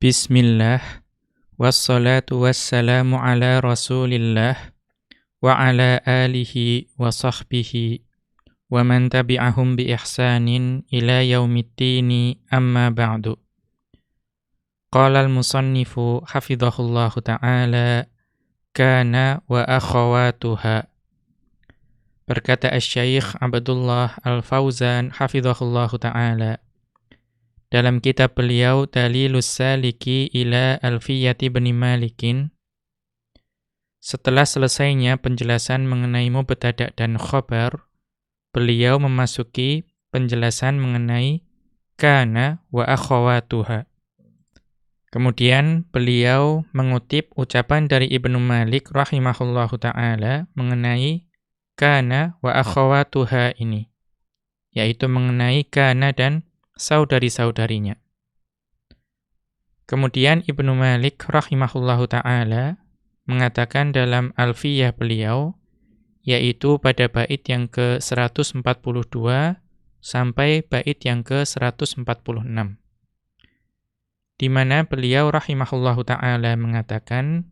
Bismillah. Wassalatu wassalamu ala rasulillah Wa ala alihi wa sahbihi Wa man tabi'ahum bi ihsanin ila yaumiddini amma ba'du. Qala al-musannifu hafidhahullahu ta'ala Kana wa akhawatuha. Berkata Asy-Syaikh Abdullah Al-Fauzan hafidhahullahu ta'ala dalam kitab beliau Dalilus Saliki ila Alfiyati bin Malikin setelah selesainya penjelasan mengenai mubtada dan khobar beliau memasuki penjelasan mengenai kana wa akhawatuha. Kemudian beliau mengutip ucapan dari Ibnu Malik rahimahullahu taala mengenai kana wa akhawatuha ini yaitu mengenai kana dan saudari-saudarinya. Kemudian Ibnu Malik rahimahullahu taala mengatakan dalam Alfiyah beliau yaitu pada bait yang ke-142 sampai bait yang ke-146 di mana beliau rahimahullahu taala mengatakan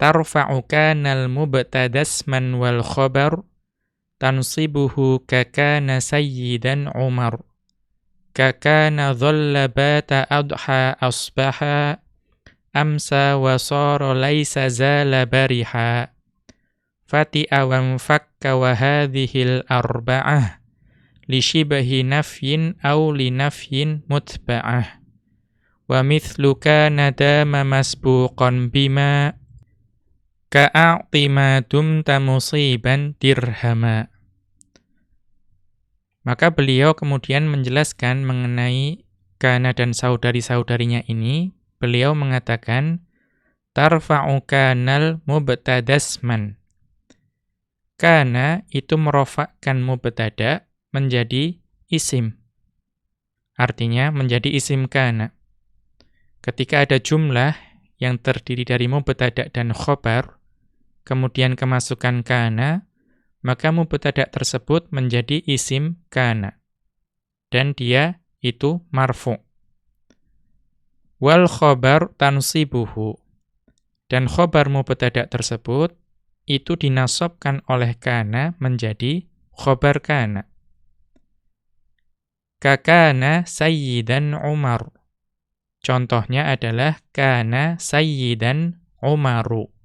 tarfa'u kanal mubtadasman wal khabar tansibuhu kakana sayyidan Umar kakana dhalla bata adha asbaha amsa wa sara laisa zala bariha fati'a wa fakka wa hadhil arba'ah li shibahi nafyin aw li nafyin mutba'ah wa mithlu kana dama masbuqan bima ka'a'tima dumta musiban dirhama maka beliau kemudian menjelaskan mengenai kana dan saudari-saudarinya ini. Beliau mengatakan, Tarfa'u kanal mubtadasman. Kana itu merofakkan mubtada menjadi isim. Artinya menjadi isim kana. Ketika ada jumlah yang terdiri dari mubtada dan khobar, kemudian kemasukan kana, maka mubtada tersebut menjadi isim kana. Dan dia itu marfu. Wal khobar tansibuhu. Dan khobar mubtada tersebut itu dinasobkan oleh kana menjadi khobar kana. Kakana sayyidan Umar. Contohnya adalah kana sayyidan Umaru.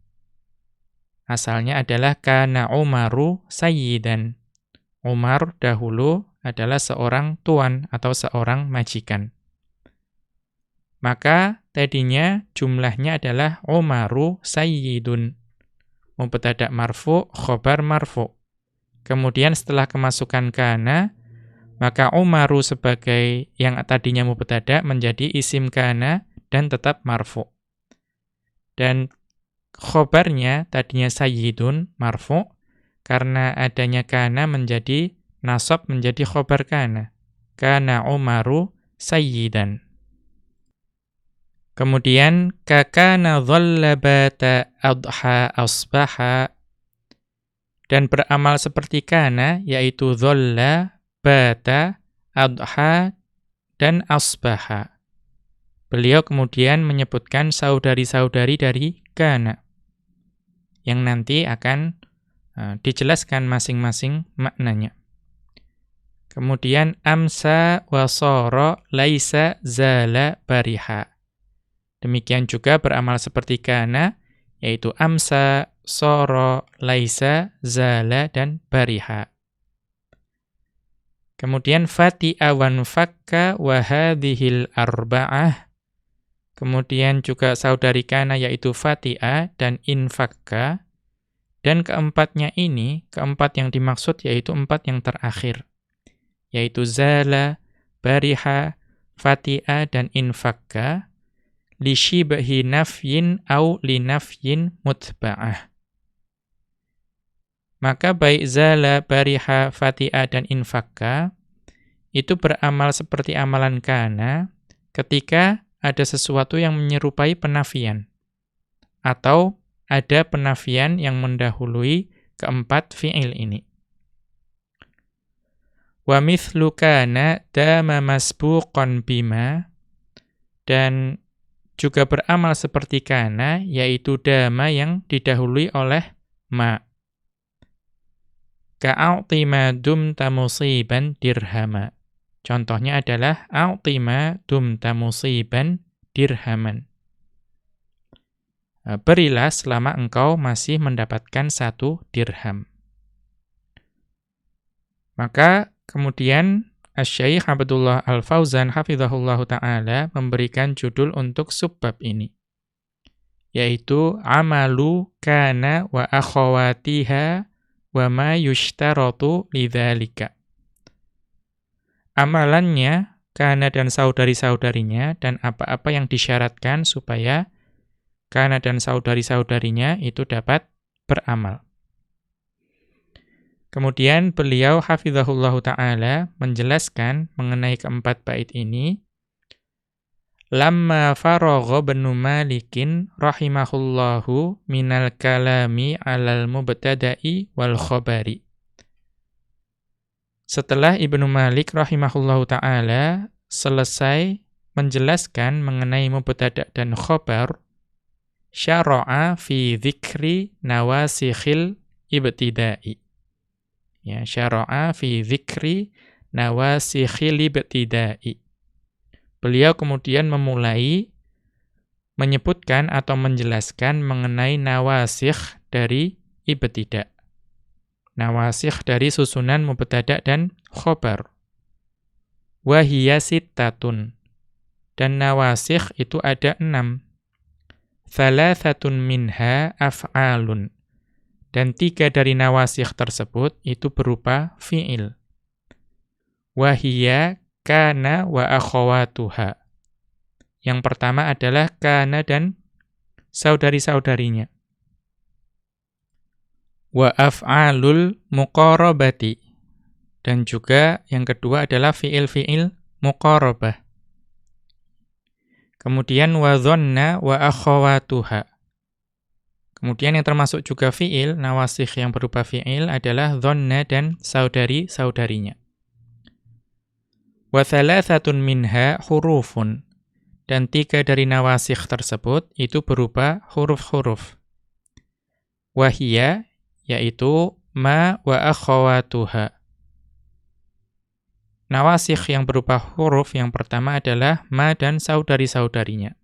Asalnya adalah kana Umaru sayyidan. Umar dahulu adalah seorang tuan atau seorang majikan. Maka tadinya jumlahnya adalah Umaru sayyidun. Mubtada marfu, khobar marfu. Kemudian setelah kemasukan kana, maka Umaru sebagai yang tadinya mubtada menjadi isim kana dan tetap marfu. Dan khobarnya tadinya sayyidun marfu karena adanya kana menjadi nasab menjadi khobar kana. Kana Umaru sayyidan. Kemudian kakana dhallabata adha asbaha dan beramal seperti kana yaitu dhalla bata adha dan asbaha. Beliau kemudian menyebutkan saudari-saudari dari kana yang nanti akan uh, dijelaskan masing-masing maknanya. Kemudian amsa wasoro laisa zala bariha. Demikian juga beramal seperti kana yaitu amsa, soro, laisa, zala dan bariha. Kemudian fati'a wan fakka wa hadhil arba'ah Kemudian juga saudari kana yaitu Fatia dan Infakka. Dan keempatnya ini, keempat yang dimaksud yaitu empat yang terakhir. Yaitu Zala, Bariha, Fatia, dan Infakka. Lishibahi nafyin au linafyin mutba'ah. Maka baik Zala, Bariha, Fatia, dan Infakka itu beramal seperti amalan kana ketika ada sesuatu yang menyerupai penafian. Atau ada penafian yang mendahului keempat fi'il ini. Wa mithlu kana dama masbuqan bima dan juga beramal seperti kana, yaitu dama yang didahului oleh ma. Ka'autima dumta musiban dirhama. Contohnya adalah a'tima dumta musiban dirhaman. Eh, berilah selama engkau masih mendapatkan satu dirham. Maka kemudian Asy-Syaikh Abdullah Al-Fauzan hafizahullahu taala memberikan judul untuk subbab ini yaitu amalu kana wa akhawatiha wa ma yushtaratu lidzalika. Amalannya kana dan saudari-saudarinya dan apa-apa yang disyaratkan supaya kana dan saudari-saudarinya itu dapat beramal. Kemudian beliau hafizahullahu taala menjelaskan mengenai keempat bait ini Lamma faragha Ibnu Malikin rahimahullahu minal kalami 'alal mubtada'i wal khabari Setelah Ibnu Malik rahimahullahu taala selesai menjelaskan mengenai mubtada' dan khabar syara'a fi dzikri nawasikhil ibtida'i Ya, syara'a fi dzikri nawasikhil ibtidai. Beliau kemudian memulai menyebutkan atau menjelaskan mengenai nawasikh dari ibtida. Nawasikh dari susunan mubtada dan khobar. Wahiyya sittatun. Dan nawasikh itu ada enam. Thalathatun minha af'alun. Dan tiga dari nawasikh tersebut itu berupa fi'il. Wahia kana wa akhawatuha. Yang pertama adalah kana dan saudari-saudarinya. Wa af'alul muqarabati. Dan juga yang kedua adalah fi'il-fi'il muqarabah. Kemudian wa dhanna wa akhawatuha. Kemudian yang termasuk juga fi'il, nawasikh yang berupa fi'il adalah dhanna dan saudari-saudarinya. Wa thalathatun minha hurufun. Dan tiga dari nawasikh tersebut itu berupa huruf-huruf. Wahia, yaitu ma wa akhawatuha. Nawasikh yang berupa huruf yang pertama adalah ma dan saudari-saudarinya.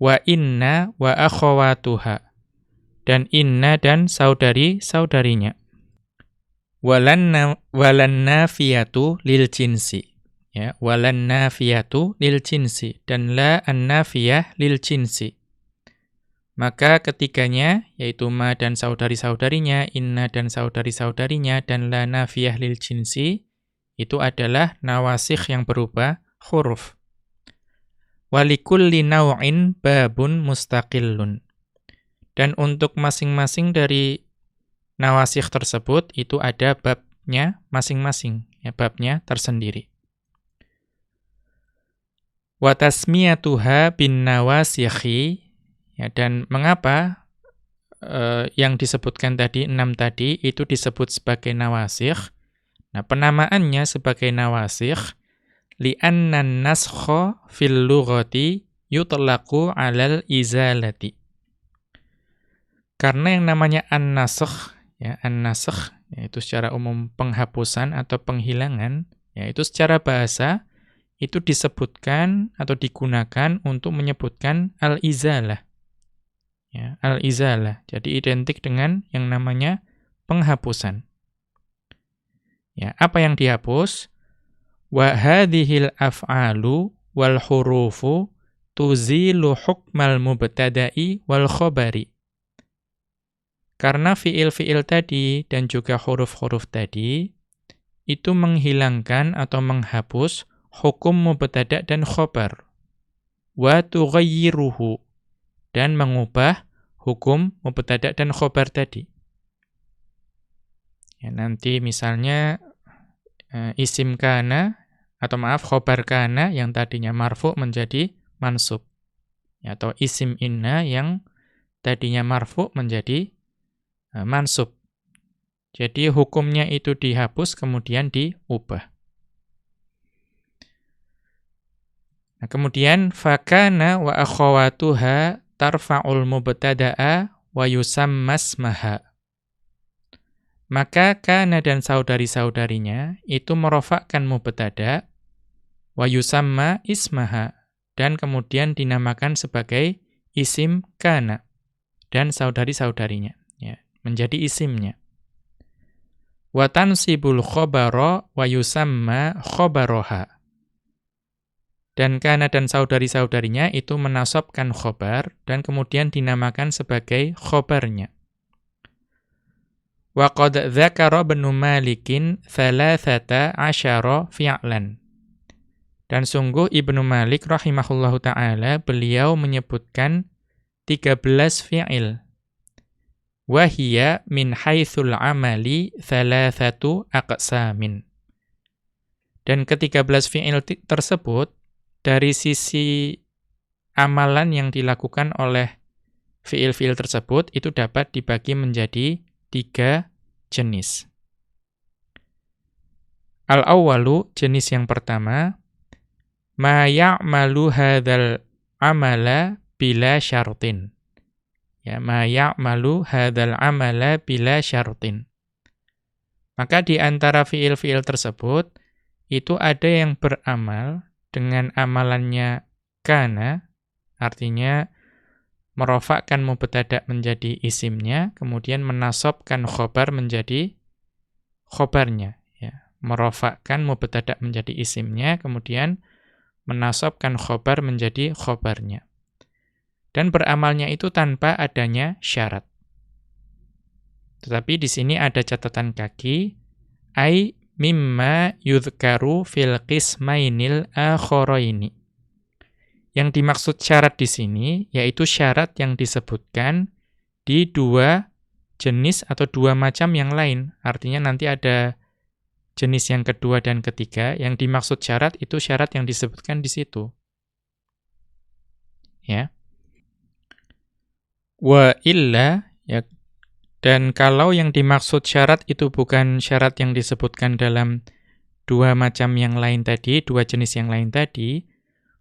Wa inna wa akhawatuha dan inna dan saudari-saudarinya. Walan nafiyatu lil jinsi. Ya, walan nafiyatu lil jinsi dan la an-nafiyah lil jinsi. Maka ketiganya yaitu ma dan saudari-saudarinya, inna dan saudari-saudarinya dan la nafiyah lil jinsi itu adalah nawasikh yang berupa huruf. Walikulli naw'in babun mustaqillun. Dan untuk masing-masing dari nawasikh tersebut itu ada babnya masing-masing, ya babnya tersendiri. Wa tasmiyatuha bin nawasikhi ya dan mengapa eh, yang disebutkan tadi enam tadi itu disebut sebagai nawasikh? Nah, penamaannya sebagai nawasikh li'anna an-naskha fil lughati yutlaqu 'alal izalati. Karena yang namanya an-nasakh, ya, an-nasakh, yaitu secara umum penghapusan atau penghilangan, yaitu secara bahasa, itu disebutkan atau digunakan untuk menyebutkan al-izalah. Ya, al-izalah. Jadi identik dengan yang namanya penghapusan. Ya, apa yang dihapus? Wa hadhil af'alu wal hurufu tuzilu hukmal mubtada'i wal khabari. Karena fiil-fiil tadi dan juga huruf-huruf tadi itu menghilangkan atau menghapus hukum mubtada dan khobar. Wa tughayyiruhu dan mengubah hukum mubtada dan khobar tadi. Ya, nanti misalnya e, isim kana atau maaf khobar kana yang tadinya marfu menjadi mansub. Ya, atau isim inna yang tadinya marfu menjadi Eh, mansub. Jadi hukumnya itu dihapus kemudian diubah. Nah, kemudian fakana wa akhawatuha tarfa'ul mubtada'a wa yusammasmaha. Maka kana dan saudari-saudarinya itu merofakkan mubtada wa yusamma ismaha dan kemudian dinamakan sebagai isim kana dan saudari-saudarinya ya, menjadi isimnya. Wa tansibul khabara wa yusamma khabaroha dan kana dan saudari-saudarinya itu menasobkan khobar dan kemudian dinamakan sebagai khobarnya. Wa qad dzakara Ibnu Malikin thalathata asyara fi'lan. Dan sungguh Ibnu Malik rahimahullahu taala beliau menyebutkan 13 fi'il. Wahia min haitsul amali thalathatu aqsamin. Dan ketiga belas fi'il tersebut dari sisi amalan yang dilakukan oleh fiil-fiil tersebut itu dapat dibagi menjadi tiga jenis. Al-awwalu, jenis yang pertama, ma ya'malu hadzal amala bila syartin. Ya, ma ya'malu hadzal amala bila syartin. Maka di antara fiil-fiil tersebut itu ada yang beramal dengan amalannya kana, artinya merofakkan mubtada menjadi isimnya, kemudian menasobkan khobar menjadi khobarnya. Ya. Merofakkan mubtada menjadi isimnya, kemudian menasobkan khobar menjadi khobarnya. Dan beramalnya itu tanpa adanya syarat. Tetapi di sini ada catatan kaki, ai mimma yudhkaru fil qismainil akharaini. Yang dimaksud syarat di sini yaitu syarat yang disebutkan di dua jenis atau dua macam yang lain. Artinya nanti ada jenis yang kedua dan ketiga. Yang dimaksud syarat itu syarat yang disebutkan di situ. Ya. Wa illa ya dan kalau yang dimaksud syarat itu bukan syarat yang disebutkan dalam dua macam yang lain tadi, dua jenis yang lain tadi,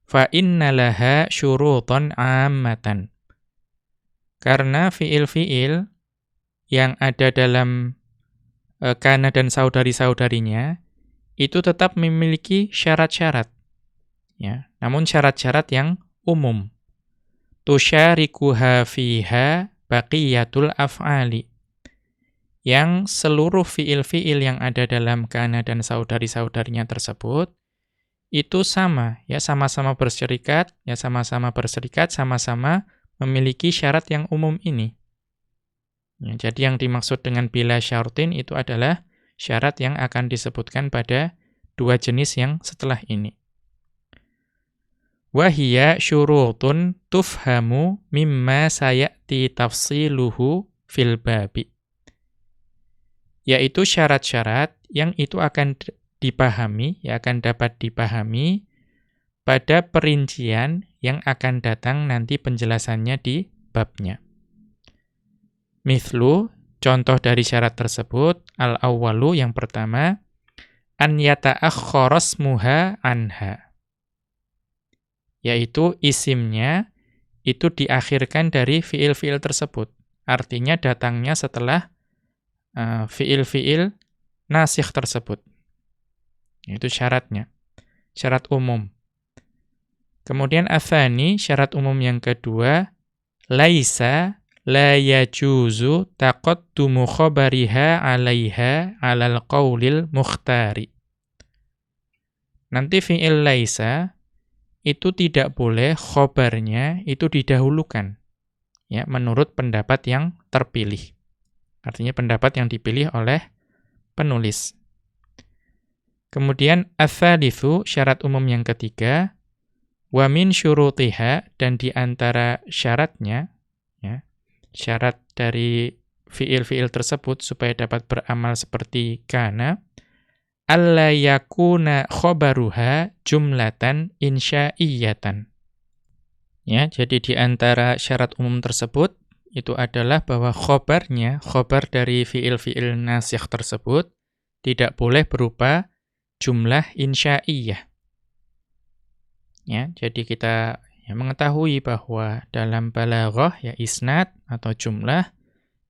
fa innalaha syuruton ammatan. Karena fiil-fiil yang ada dalam e, kana dan saudari-saudarinya itu tetap memiliki syarat-syarat. Ya, namun syarat-syarat yang umum. Tusyarikuha fiha baqiyatul af'ali yang seluruh fiil-fiil yang ada dalam kana dan saudari-saudarinya tersebut itu sama, ya sama-sama berserikat, ya sama-sama berserikat, sama-sama memiliki syarat yang umum ini. Ya, jadi yang dimaksud dengan bila syartin itu adalah syarat yang akan disebutkan pada dua jenis yang setelah ini. Wahia syurutun tufhamu mimma sayati tafsiluhu fil babi yaitu syarat-syarat yang itu akan dipahami, ya akan dapat dipahami pada perincian yang akan datang nanti penjelasannya di babnya. Mithlu, contoh dari syarat tersebut, al-awwalu yang pertama, an yata'akhkharasmuha anha. Yaitu isimnya itu diakhirkan dari fiil-fiil tersebut. Artinya datangnya setelah Eh, fiil-fiil uh, nasikh tersebut. Itu syaratnya. Syarat umum. Kemudian athani, syarat umum yang kedua, laisa la yajuzu taqaddumu khabariha 'alaiha 'alal qaulil mukhtari. Nanti fi'il laisa itu tidak boleh khobarnya itu didahulukan ya menurut pendapat yang terpilih. Artinya pendapat yang dipilih oleh penulis. Kemudian ats syarat umum yang ketiga, wa min syurutiha dan di antara syaratnya ya, syarat dari fiil-fiil tersebut supaya dapat beramal seperti kana alla yakuna khobaruha jumlatan insya'iyatan. Ya, jadi di antara syarat umum tersebut itu adalah bahwa khobarnya, khobar dari fiil-fiil nasikh tersebut, tidak boleh berupa jumlah insya'iyah. Ya, jadi kita ya, mengetahui bahwa dalam balaghah ya isnad atau jumlah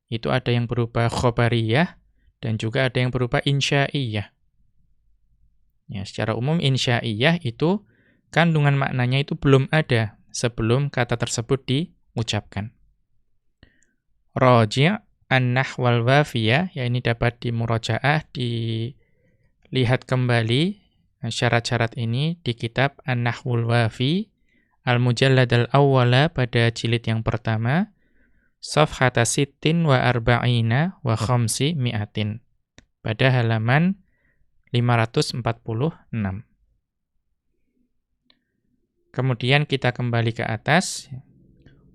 itu ada yang berupa khobariyah dan juga ada yang berupa insya'iyah. Ya, secara umum insya'iyah itu kandungan maknanya itu belum ada sebelum kata tersebut diucapkan. Raji' an-nahwal wafiyah, ya ini dapat dimurajaah, dilihat kembali syarat-syarat ini di kitab An-Nahwul Wafi Al-Mujallad al-Awwala pada jilid yang pertama Safhata sittin wa arba'ina wa khamsi mi'atin pada halaman 546 Kemudian kita kembali ke atas.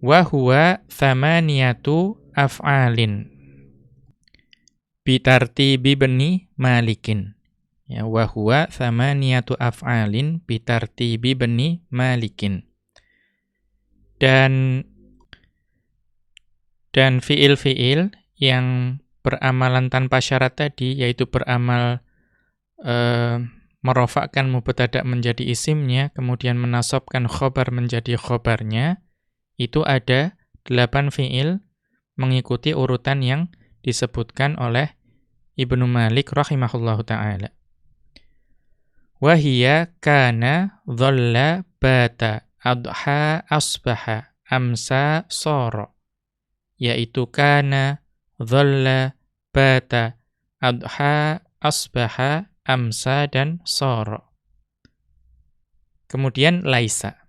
Wa huwa thamaniyatu af'alin. Bitartibi bani malikin. Ya, wa huwa thamaniyatu af'alin bitartibi bani malikin. Dan dan fiil-fiil yang beramalan tanpa syarat tadi, yaitu beramal eh, merofakkan mubtada menjadi isimnya, kemudian menasobkan khobar menjadi khobarnya, itu ada delapan fiil mengikuti urutan yang disebutkan oleh Ibnu Malik rahimahullahu ta'ala. Wahia kana dhalla bata adha asbaha amsa soro. Yaitu kana dhalla bata adha asbaha amsa dan soro. Kemudian laisa.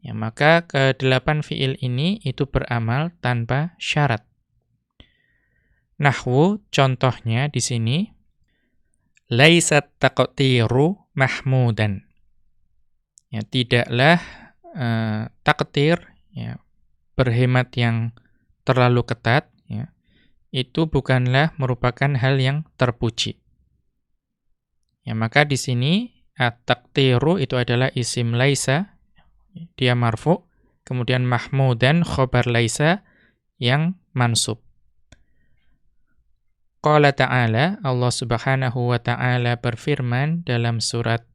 Ya, maka kedelapan fiil ini itu beramal tanpa syarat. Nahwu contohnya di sini laisat taqtiru mahmudan. Ya, tidaklah uh, ya, berhemat yang terlalu ketat ya, itu bukanlah merupakan hal yang terpuji. Ya, maka di sini at-taqtiru itu adalah isim laisa dia marfu, kemudian mahmudan khobar laisa yang mansub. Qala ta'ala, Allah subhanahu wa ta'ala berfirman dalam surat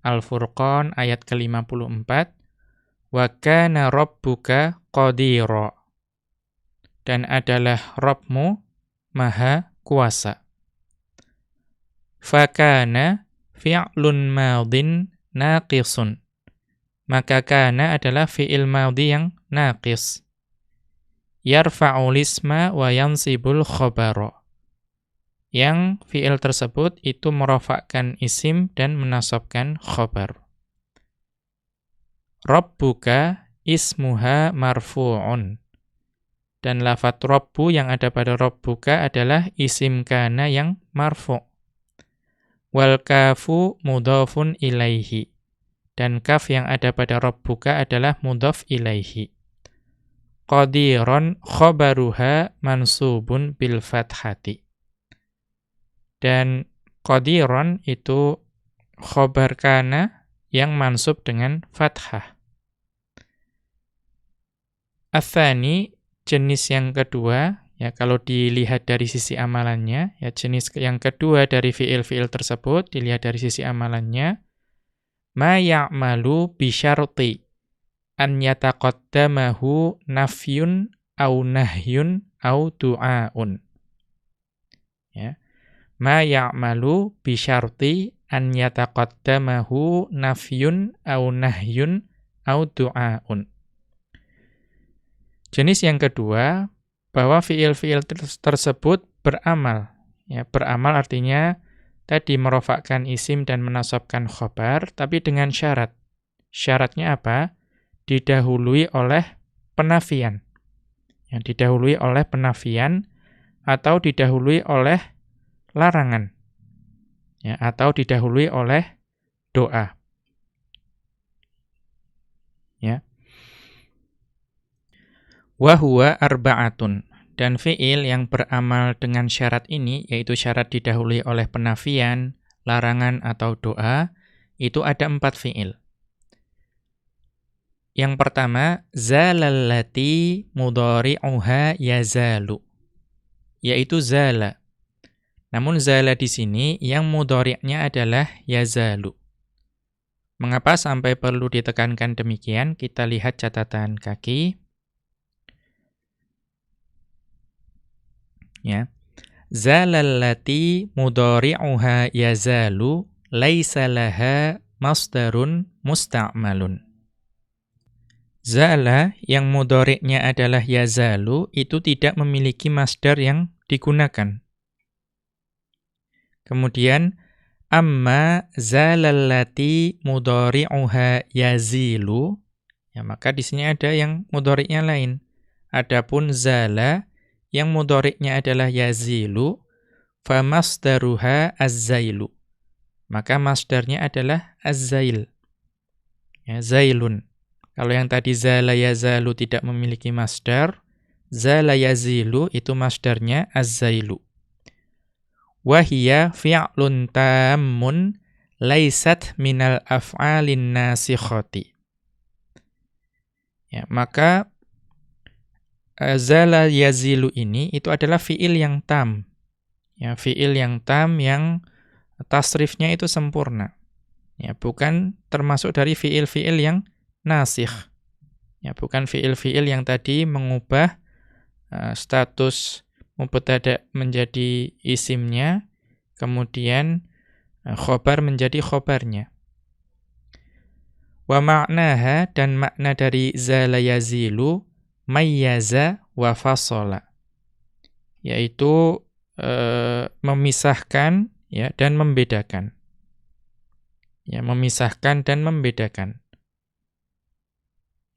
Al-Furqan ayat ke-54, Wa kana rabbuka qadira. Dan adalah Rabbmu maha kuasa. Fakana fi'lun madin naqisun. Maka kana adalah fi'il madhi yang naqis. Yarfa'ul isma wa yansibul khabara yang fiil tersebut itu merofakkan isim dan menasobkan khobar. Rabbuka ismuha marfu'un. Dan lafat Rabbu yang ada pada Rabbuka adalah isim kana yang marfu'. Wal kafu mudhafun ilaihi. Dan kaf yang ada pada Rabbuka adalah mudhaf ilaihi. Qadiron khobaruha mansubun bil fathati. Dan qadiron itu khobar kana yang mansub dengan fathah. Athani, jenis yang kedua, ya kalau dilihat dari sisi amalannya, ya jenis yang kedua dari fiil-fiil tersebut, dilihat dari sisi amalannya, ma ya'malu bisyarti an yataqaddamahu nafyun au nahyun au du'aun. Ya ma ya'malu bi syarti an yataqaddamahu nafyun au nahyun au du'aun. Jenis yang kedua, bahwa fiil-fiil tersebut beramal. Ya, beramal artinya tadi merofakkan isim dan menasobkan khobar, tapi dengan syarat. Syaratnya apa? Didahului oleh penafian. Yang didahului oleh penafian atau didahului oleh larangan ya atau didahului oleh doa ya wa huwa arba'atun dan fiil yang beramal dengan syarat ini yaitu syarat didahului oleh penafian, larangan atau doa itu ada empat fiil. Yang pertama, zalallati mudhari'uha yazalu. Yaitu zala. Namun zala di sini yang mudhari'nya adalah yazalu. Mengapa sampai perlu ditekankan demikian? Kita lihat catatan kaki. Ya. Zalallati mudhari'uha yazalu laisa laha masdarun musta'malun. Zala yang mudhari'nya adalah yazalu itu tidak memiliki masdar yang digunakan. Kemudian Amma zalallati mudhari'uha yazilu. Ya, maka di sini ada yang mudhari'nya lain. Adapun zala yang mudhari'nya adalah yazilu, famasdaruha az-zailu. Maka masdarnya adalah az-zail. Ya, zailun. Kalau yang tadi zala yazalu tidak memiliki masdar, zala yazilu itu masdarnya az-zailu wahia fi'lun tammun laisat minal af'alin nasikhati. Ya, maka zala yazilu ini itu adalah fi'il yang tam. Ya, fi'il yang tam yang tasrifnya itu sempurna. Ya, bukan termasuk dari fi'il-fi'il yang nasikh. Ya, bukan fi'il-fi'il yang tadi mengubah uh, status mubtada menjadi isimnya, kemudian eh, khobar menjadi khobarnya. Wa ma'naha dan makna dari zala yazilu mayyaza wa fasola. Yaitu e, memisahkan ya dan membedakan. Ya, memisahkan dan membedakan.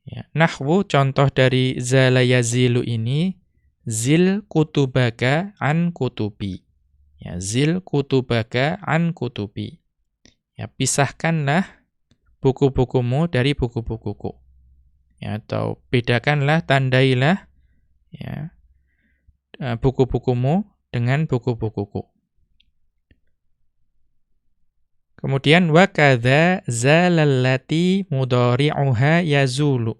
Ya, nahwu contoh dari zala yazilu ini zil kutubaka an kutubi. Ya, zil kutubaka an kutubi. Ya, pisahkanlah buku-bukumu dari buku-bukuku. Ya, atau bedakanlah, tandailah ya e, buku-bukumu dengan buku-bukuku. Kemudian wa kadza zalallati mudhari'uha yazulu.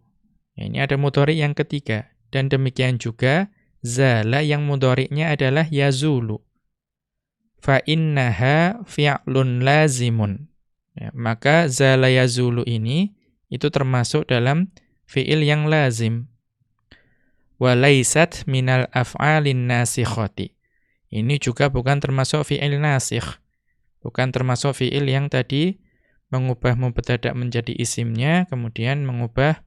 Ya, ini ada mudhari yang ketiga dan demikian juga Zala yang mudhari'nya adalah yazulu. Fa innaha fi'lun lazimun. Ya, maka zala yazulu ini itu termasuk dalam fi'il yang lazim. Wa laisat minal af'alin nasikhati. Ini juga bukan termasuk fi'il nasikh. Bukan termasuk fi'il yang tadi mengubah mubtada menjadi isimnya, kemudian mengubah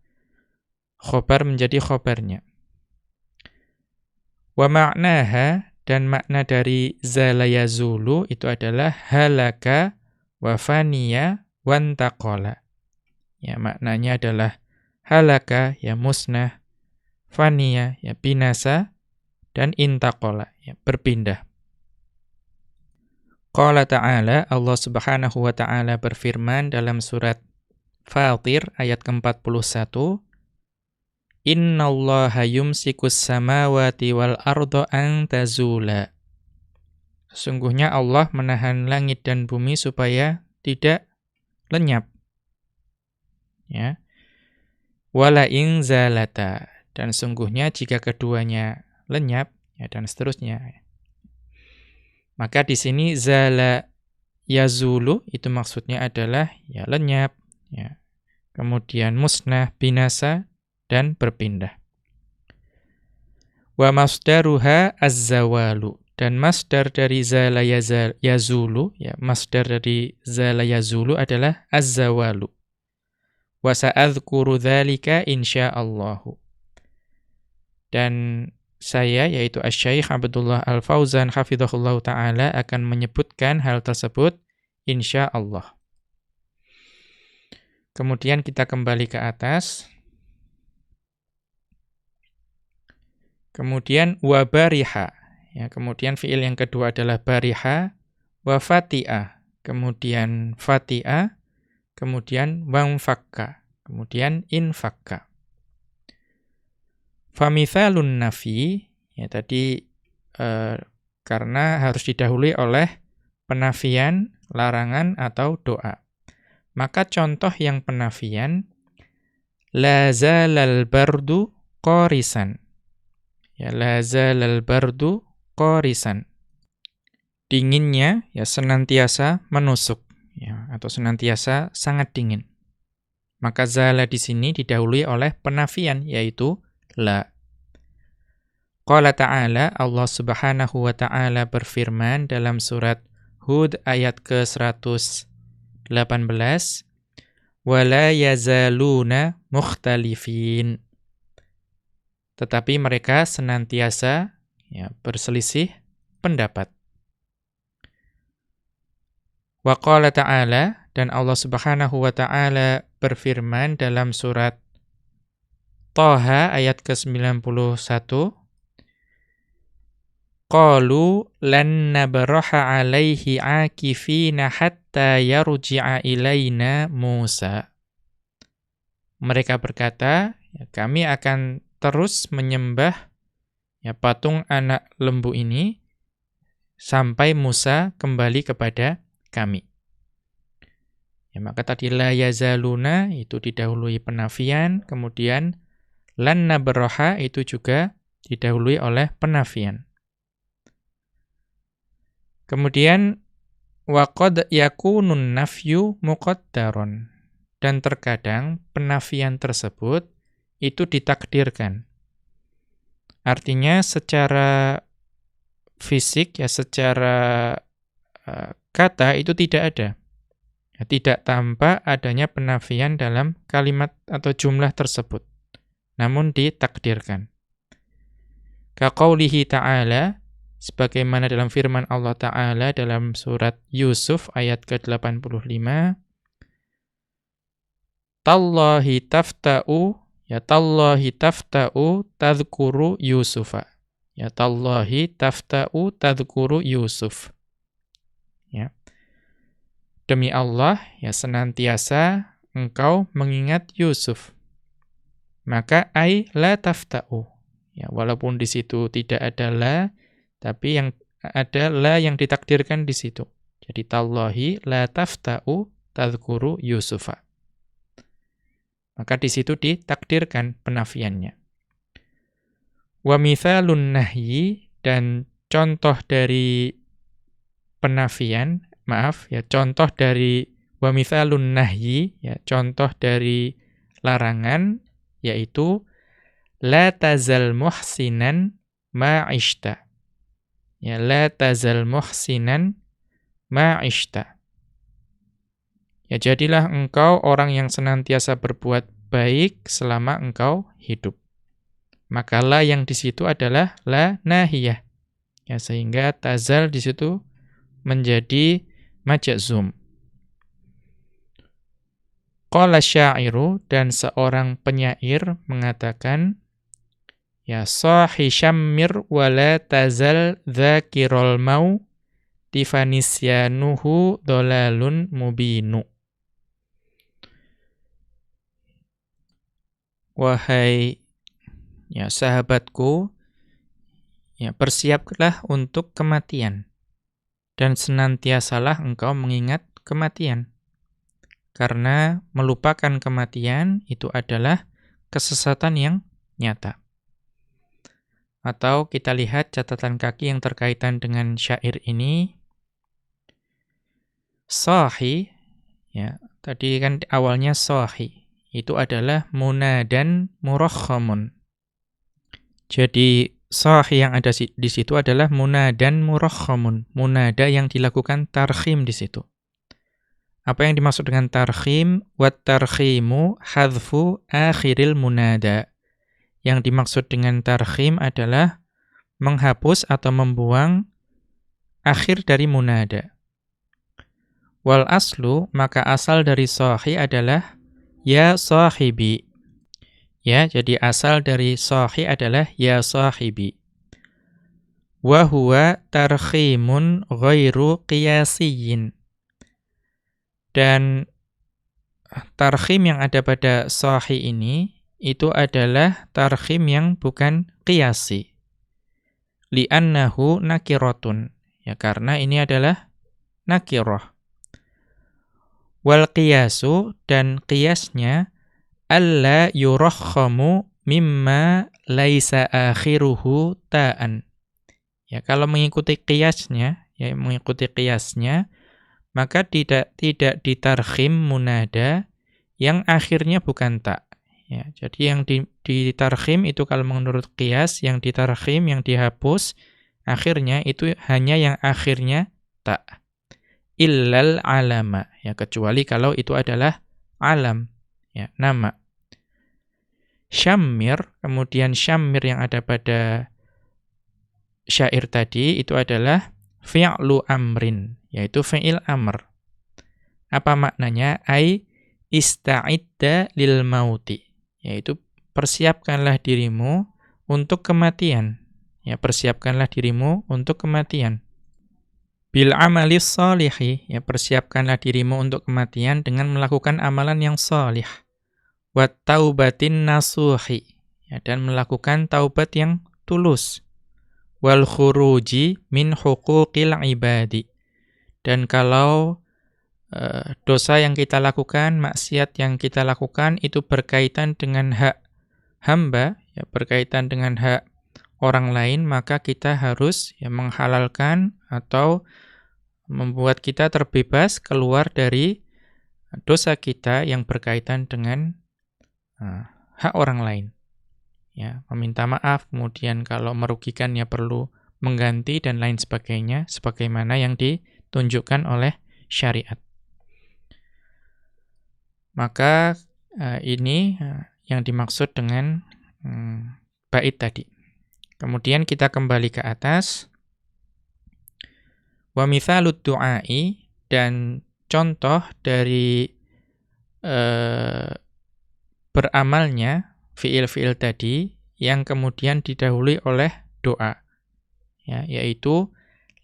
khobar menjadi khobarnya. Wa ma'naha dan makna dari zala yazulu itu adalah halaka wa faniya wantaqala. Ya maknanya adalah halaka ya musnah, faniya ya binasa dan intaqala ya berpindah. Qala ta'ala Allah Subhanahu wa taala berfirman dalam surat Fatir ayat ke-41 Innallaha yumsikus samawati wal ardo an tazula. Sesungguhnya Allah menahan langit dan bumi supaya tidak lenyap. Ya. Wala in zalata. Dan sungguhnya jika keduanya lenyap ya dan seterusnya. Maka di sini zala yazulu itu maksudnya adalah ya lenyap ya. Kemudian musnah binasa dan berpindah. Wa masdaruha az-zawalu dan masdar dari zala yazulu ya masdar dari zala yazulu adalah az-zawalu. Wa sa'adhkuru dzalika insyaallah. Dan saya yaitu Asy-Syaikh Abdullah Al-Fauzan hafizahullah taala akan menyebutkan hal tersebut insyaallah. Kemudian kita kembali ke atas. Kemudian wa bariha. Ya, kemudian fiil yang kedua adalah bariha wa fati'a. Kemudian fati'a, kemudian wangfakka, kemudian infakka. Famithalun nafi, ya tadi eh, karena harus didahului oleh penafian, larangan atau doa. Maka contoh yang penafian la zalal bardu qorisan. Ya lazalal bardu qorisan. Dinginnya ya senantiasa menusuk. Ya, atau senantiasa sangat dingin. Maka zala di sini didahului oleh penafian yaitu la. Qala ta'ala Allah Subhanahu wa taala berfirman dalam surat Hud ayat ke-118 wala yazaluna mukhtalifin tetapi mereka senantiasa ya berselisih pendapat Wa qala ta'ala dan Allah Subhanahu wa taala berfirman dalam surat Taha ayat ke-91 Qalu lan nabraha 'alaihi 'akifina hatta yarji'a ilaina Musa. Mereka berkata ya, kami akan terus menyembah ya patung anak lembu ini sampai Musa kembali kepada kami. Ya, maka tadi la yazaluna itu didahului penafian, kemudian lan nabraha itu juga didahului oleh penafian. Kemudian waqad yakunun nafyu muqaddaron dan terkadang penafian tersebut itu ditakdirkan. Artinya secara fisik ya secara uh, kata itu tidak ada. Ya, tidak tampak adanya penafian dalam kalimat atau jumlah tersebut. Namun ditakdirkan. Kaqaulihi ta'ala, sebagaimana dalam firman Allah Ta'ala dalam surat Yusuf ayat ke-85, Tallahi tafta'u, ya tallahi tafta'u tadhkuru Yusufa. Ya tallahi tafta'u tadhkuru Yusuf. Demi Allah, ya senantiasa engkau mengingat Yusuf. Maka ai la tafta'u. Ya, walaupun di situ tidak ada la, tapi yang ada la yang ditakdirkan di situ. Jadi tallahi la tafta'u tadhkuru Yusufa. Maka di situ ditakdirkan penafiannya. Wa mithalun nahyi dan contoh dari penafian maaf ya contoh dari wa mithalun nahyi ya contoh dari larangan yaitu la tazal muhsinan ma'ishta. Ya la tazal muhsinan ma'ishta. Ya jadilah engkau orang yang senantiasa berbuat baik selama engkau hidup. Maka la yang di situ adalah la nahiyah. Ya sehingga tazal di situ menjadi majazum. Qala syairu dan seorang penyair mengatakan Ya sahi syammir wala tazal dzakirul mau tifanisyanuhu dolalun mubinu. Wahai ya sahabatku, ya bersiaplah untuk kematian dan senantiasalah engkau mengingat kematian. Karena melupakan kematian itu adalah kesesatan yang nyata. Atau kita lihat catatan kaki yang terkaitan dengan syair ini. Sahi, ya, tadi kan awalnya sahi. Itu adalah munadan murakhamun. Jadi Sahih yang ada di situ adalah munadan murakhamun. Munada yang dilakukan tarkhim di situ. Apa yang dimaksud dengan tarkhim? Wat tarkhimu hadfu akhiril munada. Yang dimaksud dengan tarkhim adalah menghapus atau membuang akhir dari munada. Wal aslu, maka asal dari sahih adalah ya sahibi. Ya, jadi asal dari sahih adalah ya sahibi. Wa huwa tarkhimun ghairu qiyasiyyin. Dan tarkhim yang ada pada sahih ini itu adalah tarkhim yang bukan qiyasi. Li'annahu nakiratun. Ya karena ini adalah nakirah. Wal qiyasu dan qiyasnya alla yurakhamu mimma laisa akhiruhu ta'an. Ya, kalau mengikuti kiasnya, ya mengikuti kiasnya, maka tidak tidak ditarkhim munada yang akhirnya bukan tak. Ya, jadi yang di, ditarkhim itu kalau menurut qiyas yang ditarkhim yang dihapus akhirnya itu hanya yang akhirnya tak. Illal alama ya kecuali kalau itu adalah alam ya nama. Syammir kemudian syammir yang ada pada syair tadi itu adalah fi'lu amrin yaitu fi'il amr. Apa maknanya? Ai ista'idda lil mauti yaitu persiapkanlah dirimu untuk kematian. Ya, persiapkanlah dirimu untuk kematian. Bil amalis salihi, ya persiapkanlah dirimu untuk kematian dengan melakukan amalan yang salih. Wat taubatin nasuhi, ya dan melakukan taubat yang tulus. Wal khuruji min huquqil ibadi. Dan kalau Eh, dosa yang kita lakukan, maksiat yang kita lakukan itu berkaitan dengan hak hamba, ya berkaitan dengan hak orang lain, maka kita harus ya menghalalkan atau membuat kita terbebas keluar dari dosa kita yang berkaitan dengan uh, hak orang lain. Ya, meminta maaf, kemudian kalau merugikan ya perlu mengganti dan lain sebagainya sebagaimana yang ditunjukkan oleh syariat. Maka uh, ini uh, yang dimaksud dengan um, bait tadi. Kemudian kita kembali ke atas. Wa mithalud du'ai dan contoh dari uh, beramalnya fiil-fiil tadi yang kemudian didahului oleh doa. Ya, yaitu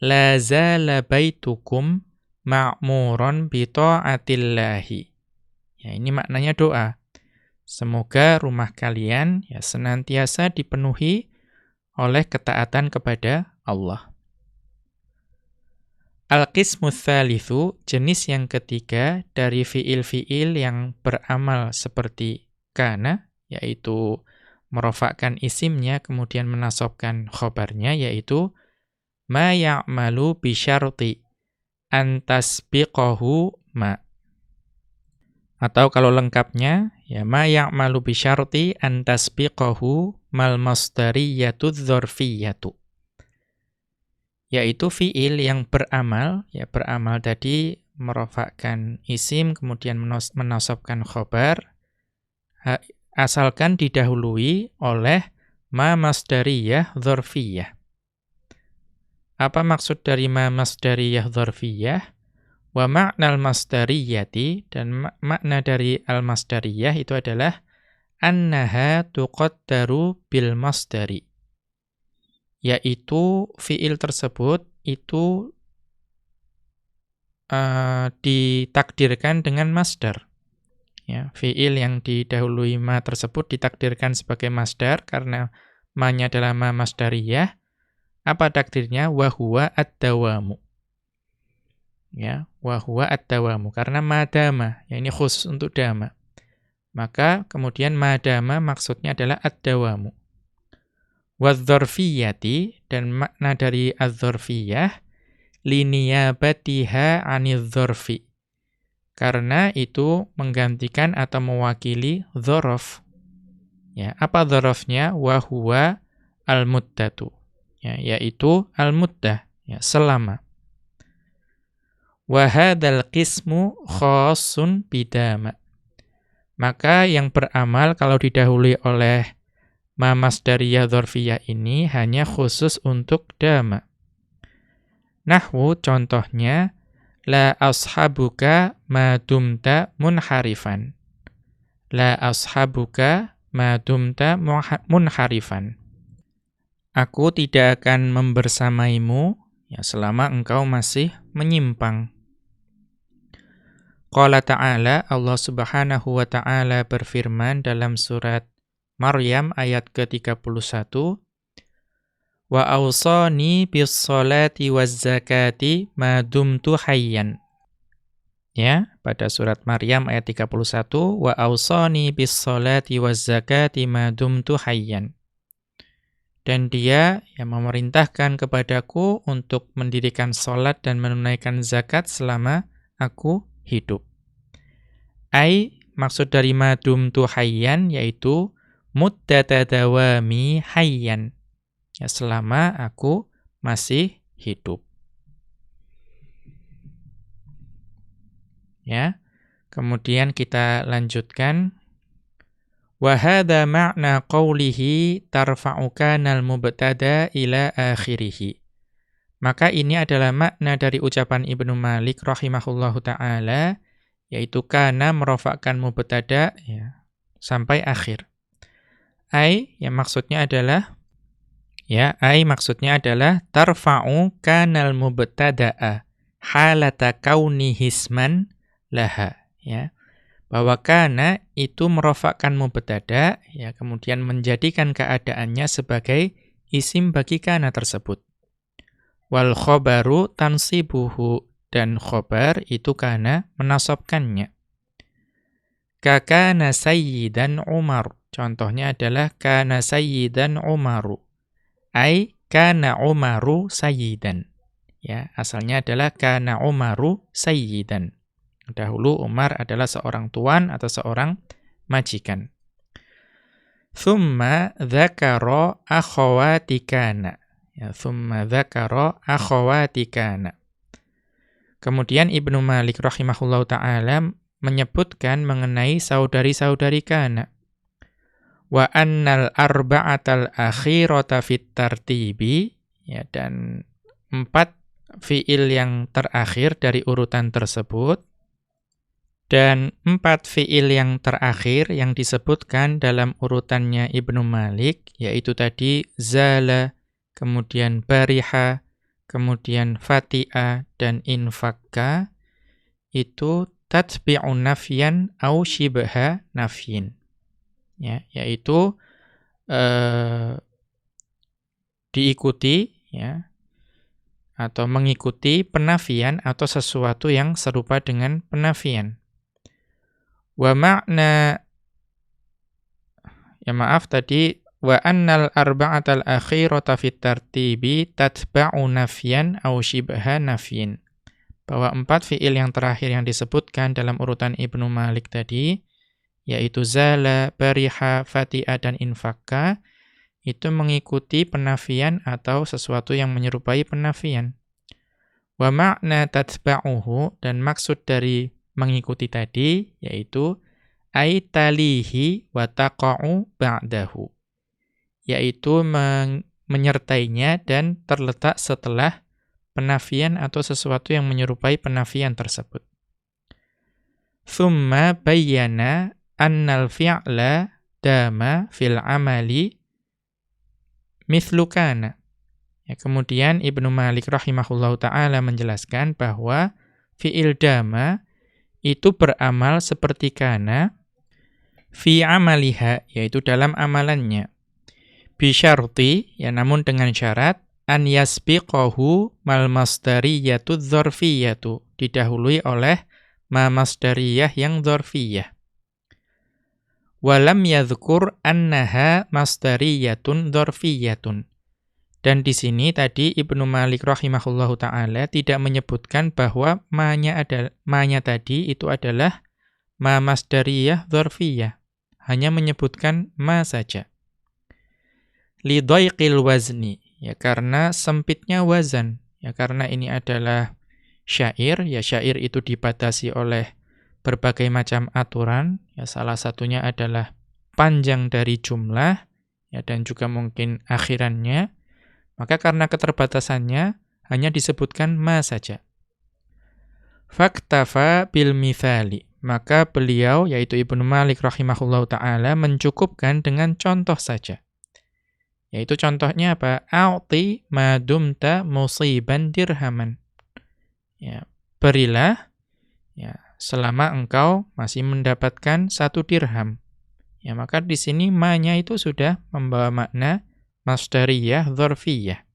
la zala baitukum ma'muran bi. Ya, ini maknanya doa. Semoga rumah kalian ya senantiasa dipenuhi oleh ketaatan kepada Allah. Al-qismu jenis yang ketiga dari fiil-fiil yang beramal seperti kana, yaitu merofakkan isimnya kemudian menasobkan khobarnya, yaitu ma ya'malu bisyarti antasbiqahu ma. Atau kalau lengkapnya, ya ma ya'malu bi syarti an tasbiqahu mal masdariyatu dzarfiyatu. Yaitu fiil yang beramal, ya beramal tadi merofakkan isim kemudian menasabkan khobar asalkan didahului oleh ma masdariyah dzarfiyah. Apa maksud dari ma masdariyah dzarfiyah? Wa ma'nal masdariyati dan makna dari al-masdariyah itu adalah annaha tuqaddaru bil masdari. Yaitu fiil tersebut itu uh, ditakdirkan dengan masdar. Ya, fiil yang didahului ma tersebut ditakdirkan sebagai masdar karena ma-nya adalah ma masdariyah. Apa takdirnya? Wa huwa ad-dawamu. Ya wa huwa ad-dawamu. Karena madama ya ini khusus untuk dama. Maka kemudian madama maksudnya adalah ad-dawamu. Wadh-dzarfiyyati dan makna dari adz-dzarfiyah liniyabatiha anidz-dzarfi karena itu menggantikan atau mewakili dzaraf ya apa dzarafnya wa huwa al-muddatu ya yaitu al-muddah ya selama Wahadal qismu khosun bidama. Maka yang beramal kalau didahului oleh mamas dari dzorfiyah ini hanya khusus untuk dama. Nahwu contohnya la ashabuka ma dumta munharifan. La ashabuka ma dumta munharifan. Aku tidak akan membersamaimu ya selama engkau masih menyimpang. Qala ta'ala, Allah subhanahu wa ta'ala berfirman dalam surat Maryam ayat ke-31, Wa awsani bis salati waz zakati ma dumtu hayyan. Ya, pada surat Maryam ayat 31, Wa awsani bis salati waz zakati ma dumtu hayyan. Dan dia yang memerintahkan kepadaku untuk mendirikan salat dan menunaikan zakat selama aku hidup. Ai maksud dari madum tu hayyan yaitu muddata dawami hayyan. Ya selama aku masih hidup. Ya. Kemudian kita lanjutkan wa hadza ma'na qawlihi tarfa'u kanal mubtada ila akhirih. Maka ini adalah makna dari ucapan Ibnu Malik rahimahullahu taala yaitu kana merofakkan mubtada ya sampai akhir. Ai yang maksudnya adalah ya ai maksudnya adalah tarfa'u kanal mubtada'a halata kauni hisman laha ya bahwa kana itu merofakkan mubtada ya kemudian menjadikan keadaannya sebagai isim bagi kana tersebut Wal khobaru tansibuhu. Dan khobar itu karena menasobkannya. Kakana sayyidan Umar. Contohnya adalah kana sayyidan Umaru. Ai kana Umaru sayyidan. Ya, asalnya adalah kana Umaru sayyidan. Dahulu Umar adalah seorang tuan atau seorang majikan. Thumma dzakara akhawati kana. Ya, thumma dzakara akhawati kana. Kemudian Ibnu Malik rahimahullahu taala menyebutkan mengenai saudari-saudari kana. Wa annal arba'atal akhirata fit tartibi ya dan empat fiil yang terakhir dari urutan tersebut dan empat fiil yang terakhir yang disebutkan dalam urutannya Ibnu Malik yaitu tadi zala kemudian bariha, kemudian fati'a dan infakka itu tatbi'u nafyan au shibha nafyin. Ya, yaitu eh, diikuti ya atau mengikuti penafian atau sesuatu yang serupa dengan penafian. Wa makna ya maaf tadi wa annal arba'atal akhirata fit tartibi tatba'u nafyan aw shibha nafyin. Bahwa empat fiil yang terakhir yang disebutkan dalam urutan Ibnu Malik tadi, yaitu zala, bariha, fati'a, dan infakka, itu mengikuti penafian atau sesuatu yang menyerupai penafian. Wa makna tatba'uhu, dan maksud dari mengikuti tadi, yaitu aitalihi wa taqa'u ba'dahu yaitu men menyertainya dan terletak setelah penafian atau sesuatu yang menyerupai penafian tersebut. Thumma bayyana annal fi'la dama fil amali mithlu kana. Ya, kemudian Ibnu Malik rahimahullahu taala menjelaskan bahwa fi'il dama itu beramal seperti kana fi amaliha yaitu dalam amalannya bisyarti ya namun dengan syarat an yasbiqahu mal masdariyatu dzarfiyatu didahului oleh ma masdariyah yang dzarfiyah walam yadhkur annaha masdariyatun dzarfiyatun dan di sini tadi Ibnu Malik rahimahullahu taala tidak menyebutkan bahwa ma-nya ada ma-nya tadi itu adalah ma masdariyah dzarfiyah hanya menyebutkan ma saja. Lidaiqil wazni ya karena sempitnya wazan. Ya karena ini adalah syair ya syair itu dibatasi oleh berbagai macam aturan ya salah satunya adalah panjang dari jumlah ya dan juga mungkin akhirannya maka karena keterbatasannya hanya disebutkan ma saja faktafa bil mithali maka beliau yaitu Ibnu Malik rahimahullahu taala mencukupkan dengan contoh saja yaitu contohnya apa? A'ti madumta musiban dirhaman. Ya, berilah ya selama engkau masih mendapatkan satu dirham. Ya, maka di sini ma-nya itu sudah membawa makna masdariyah dzarfiyah.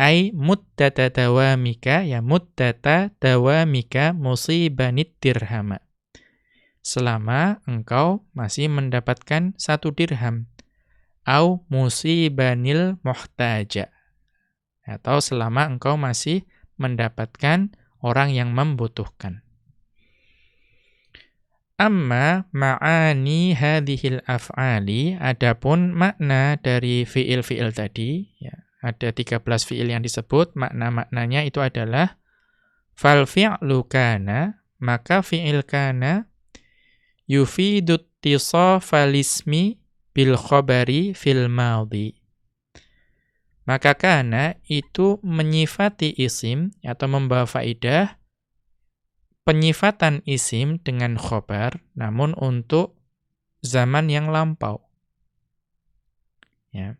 Ai muddata dawamika ya muddata dawamika musibanid dirhama. Selama engkau masih mendapatkan satu dirham au musibanil muhtaja. Atau selama engkau masih mendapatkan orang yang membutuhkan. Amma ma'ani hadhil af'ali, adapun makna dari fi'il-fi'il tadi, ya, ada 13 fi'il yang disebut, makna-maknanya itu adalah fal fi'lu kana, maka fi'il kana yufidut tisafal ismi bil khabari fil madhi. Maka kana itu menyifati isim atau membawa faidah penyifatan isim dengan khobar, namun untuk zaman yang lampau. Ya.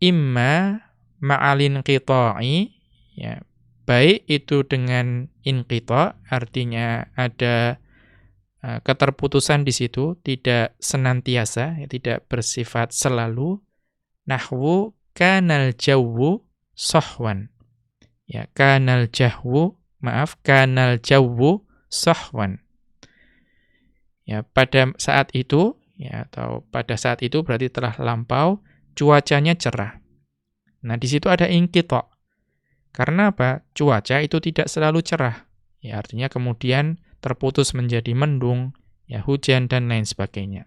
Imma ma'alin qita'i, ya, baik itu dengan inqita, artinya ada uh, keterputusan di situ, tidak senantiasa, ya, tidak bersifat selalu, nahwu kanal jawwu sohwan. Ya, kanal jahwu maaf, kanal jawwu sahwan. Ya, pada saat itu, ya, atau pada saat itu berarti telah lampau, cuacanya cerah. Nah, di situ ada ingkito. Karena apa? Cuaca itu tidak selalu cerah. Ya, artinya kemudian terputus menjadi mendung, ya, hujan, dan lain sebagainya.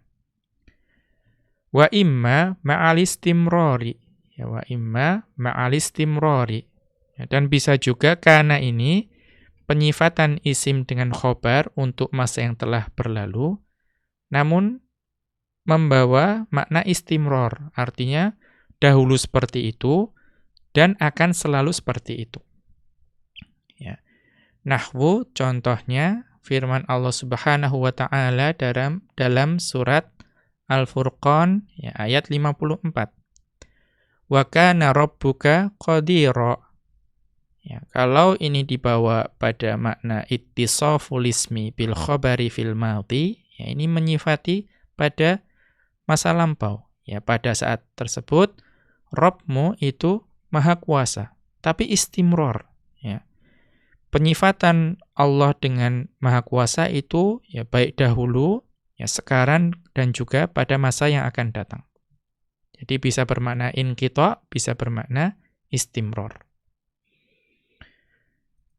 Wa imma ma'alistimrori. Ya, wa imma ma'alistimrori. Ya, dan bisa juga karena ini penyifatan isim dengan khobar untuk masa yang telah berlalu, namun membawa makna istimror, artinya dahulu seperti itu dan akan selalu seperti itu. Ya. Nahwu contohnya firman Allah Subhanahu wa taala dalam dalam surat Al-Furqan ya, ayat 54. Wa kana rabbuka qadira Ya, kalau ini dibawa pada makna ittisaful ismi bil khabari fil madhi, ya ini menyifati pada masa lampau. Ya, pada saat tersebut Robmu itu maha kuasa, tapi istimror, ya. Penyifatan Allah dengan maha kuasa itu ya baik dahulu, ya sekarang dan juga pada masa yang akan datang. Jadi bisa bermakna inqita, bisa bermakna istimror.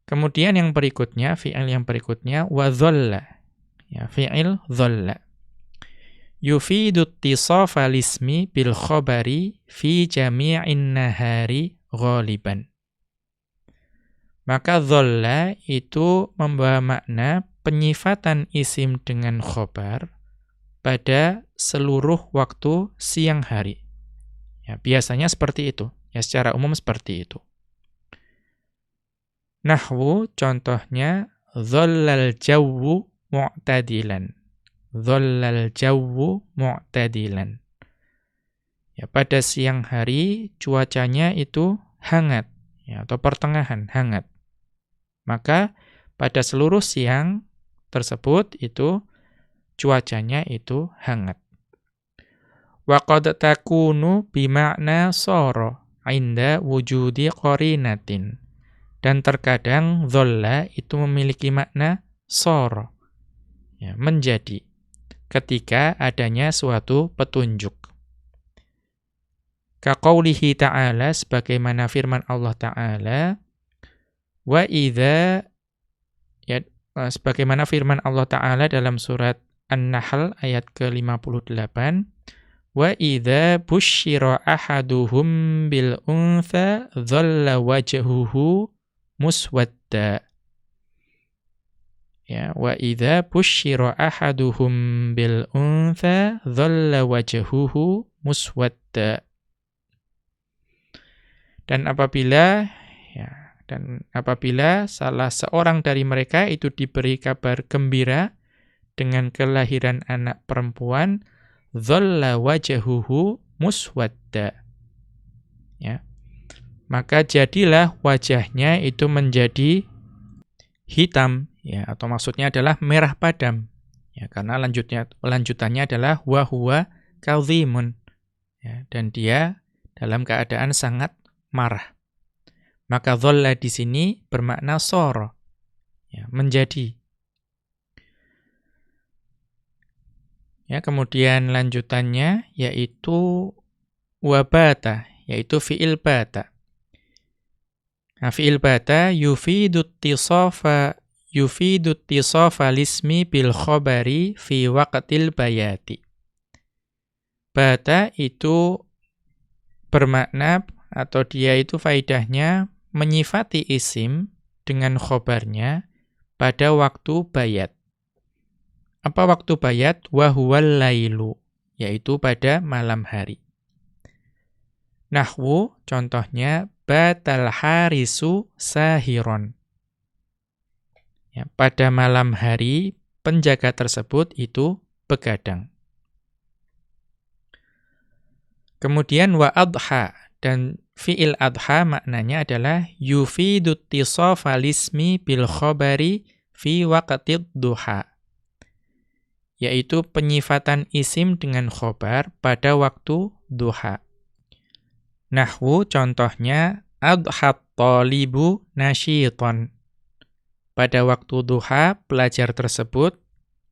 Kemudian yang berikutnya, fi'il yang berikutnya, wa dhalla. Ya, fi'il dhalla. Yufidu tisafa bil khobari fi jami'in nahari ghaliban. Maka dhalla itu membawa makna penyifatan isim dengan khobar pada seluruh waktu siang hari. Ya, biasanya seperti itu. Ya, secara umum seperti itu. Nahwu contohnya dhallal jawwu mu'tadilan. Dhallal jawwu mu'tadilan. Ya, pada siang hari cuacanya itu hangat ya, atau pertengahan hangat. Maka pada seluruh siang tersebut itu cuacanya itu hangat. Wa qad takunu bima'na sara 'inda wujudi qarinatin. Dan terkadang dholla itu memiliki makna sor, ya, menjadi, ketika adanya suatu petunjuk. Kaqaulihi ta'ala, sebagaimana firman Allah Ta'ala, wa idha, ya, eh, sebagaimana firman Allah Ta'ala dalam surat An-Nahl ayat ke-58, Wa idza busyira ahaduhum bil untha dhalla wajhuhu muswadda. Ya, wa idza busyira ahaduhum bil untha dhalla wajhuhu muswadda. Dan apabila ya, dan apabila salah seorang dari mereka itu diberi kabar gembira dengan kelahiran anak perempuan, dhalla wajhuhu muswadda. Ya maka jadilah wajahnya itu menjadi hitam ya atau maksudnya adalah merah padam. Ya karena lanjutnya lanjutannya adalah wa huwa kadhimun ya dan dia dalam keadaan sangat marah. Maka dhalla di sini bermakna soro ya menjadi. Ya kemudian lanjutannya yaitu wabata yaitu fiil bata Nah, fi'il bata yufidut tisofa yufidut tisofa lismi bil khobari fi waqtil bayati. Bata itu bermakna atau dia itu faidahnya menyifati isim dengan khobarnya pada waktu bayat. Apa waktu bayat? Wahuwal lailu, yaitu pada malam hari. Nahwu, contohnya, batal harisu sahiron. Ya, pada malam hari, penjaga tersebut itu begadang. Kemudian wa adha, dan fi'il adha maknanya adalah yufidut tisofalismi bil khobari fi waqtid duha yaitu penyifatan isim dengan khobar pada waktu duha. Nahwu contohnya adhat talibu nasyiton. Pada waktu duha pelajar tersebut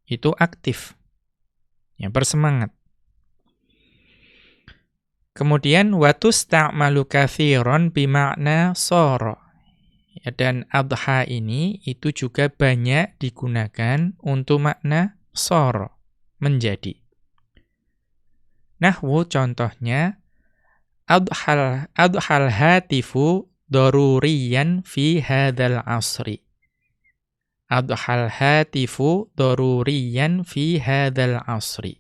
itu aktif. Ya, bersemangat. Kemudian watus ta'malu kathiron bimakna soro. Ya, dan adha ini itu juga banyak digunakan untuk makna soro, menjadi. Nahwu contohnya, adhal, adhal hatifu doruriyan fi hadal asri. Adhal hatifu doruriyan fi hadal asri.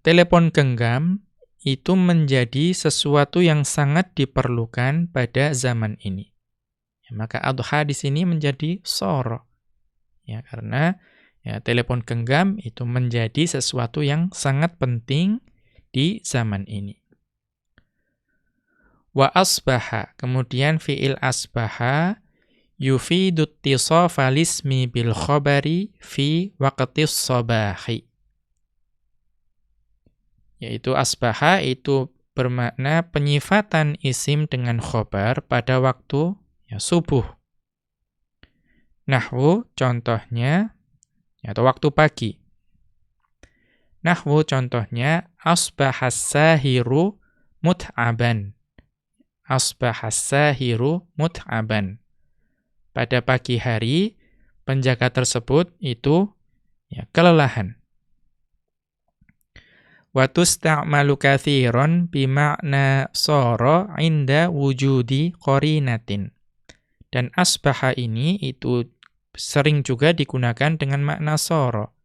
Telepon genggam itu menjadi sesuatu yang sangat diperlukan pada zaman ini. Ya, maka adha di sini menjadi soro ya karena ya telepon genggam itu menjadi sesuatu yang sangat penting di zaman ini. Wa asbaha, kemudian fi'il asbaha yufidut tisafa lismi bil khabari fi waqtis sabahi. Yaitu asbaha itu bermakna penyifatan isim dengan khobar pada waktu ya, subuh. Nahwu contohnya atau waktu pagi. Nahwu contohnya asbahas sahiru mut'aban. Asbahas sahiru mut'aban. Pada pagi hari penjaga tersebut itu ya kelelahan. Wa tusta'malu katsiran bima'na sara 'inda wujudi qarinatin. Dan asbaha ini itu sering juga digunakan dengan makna soro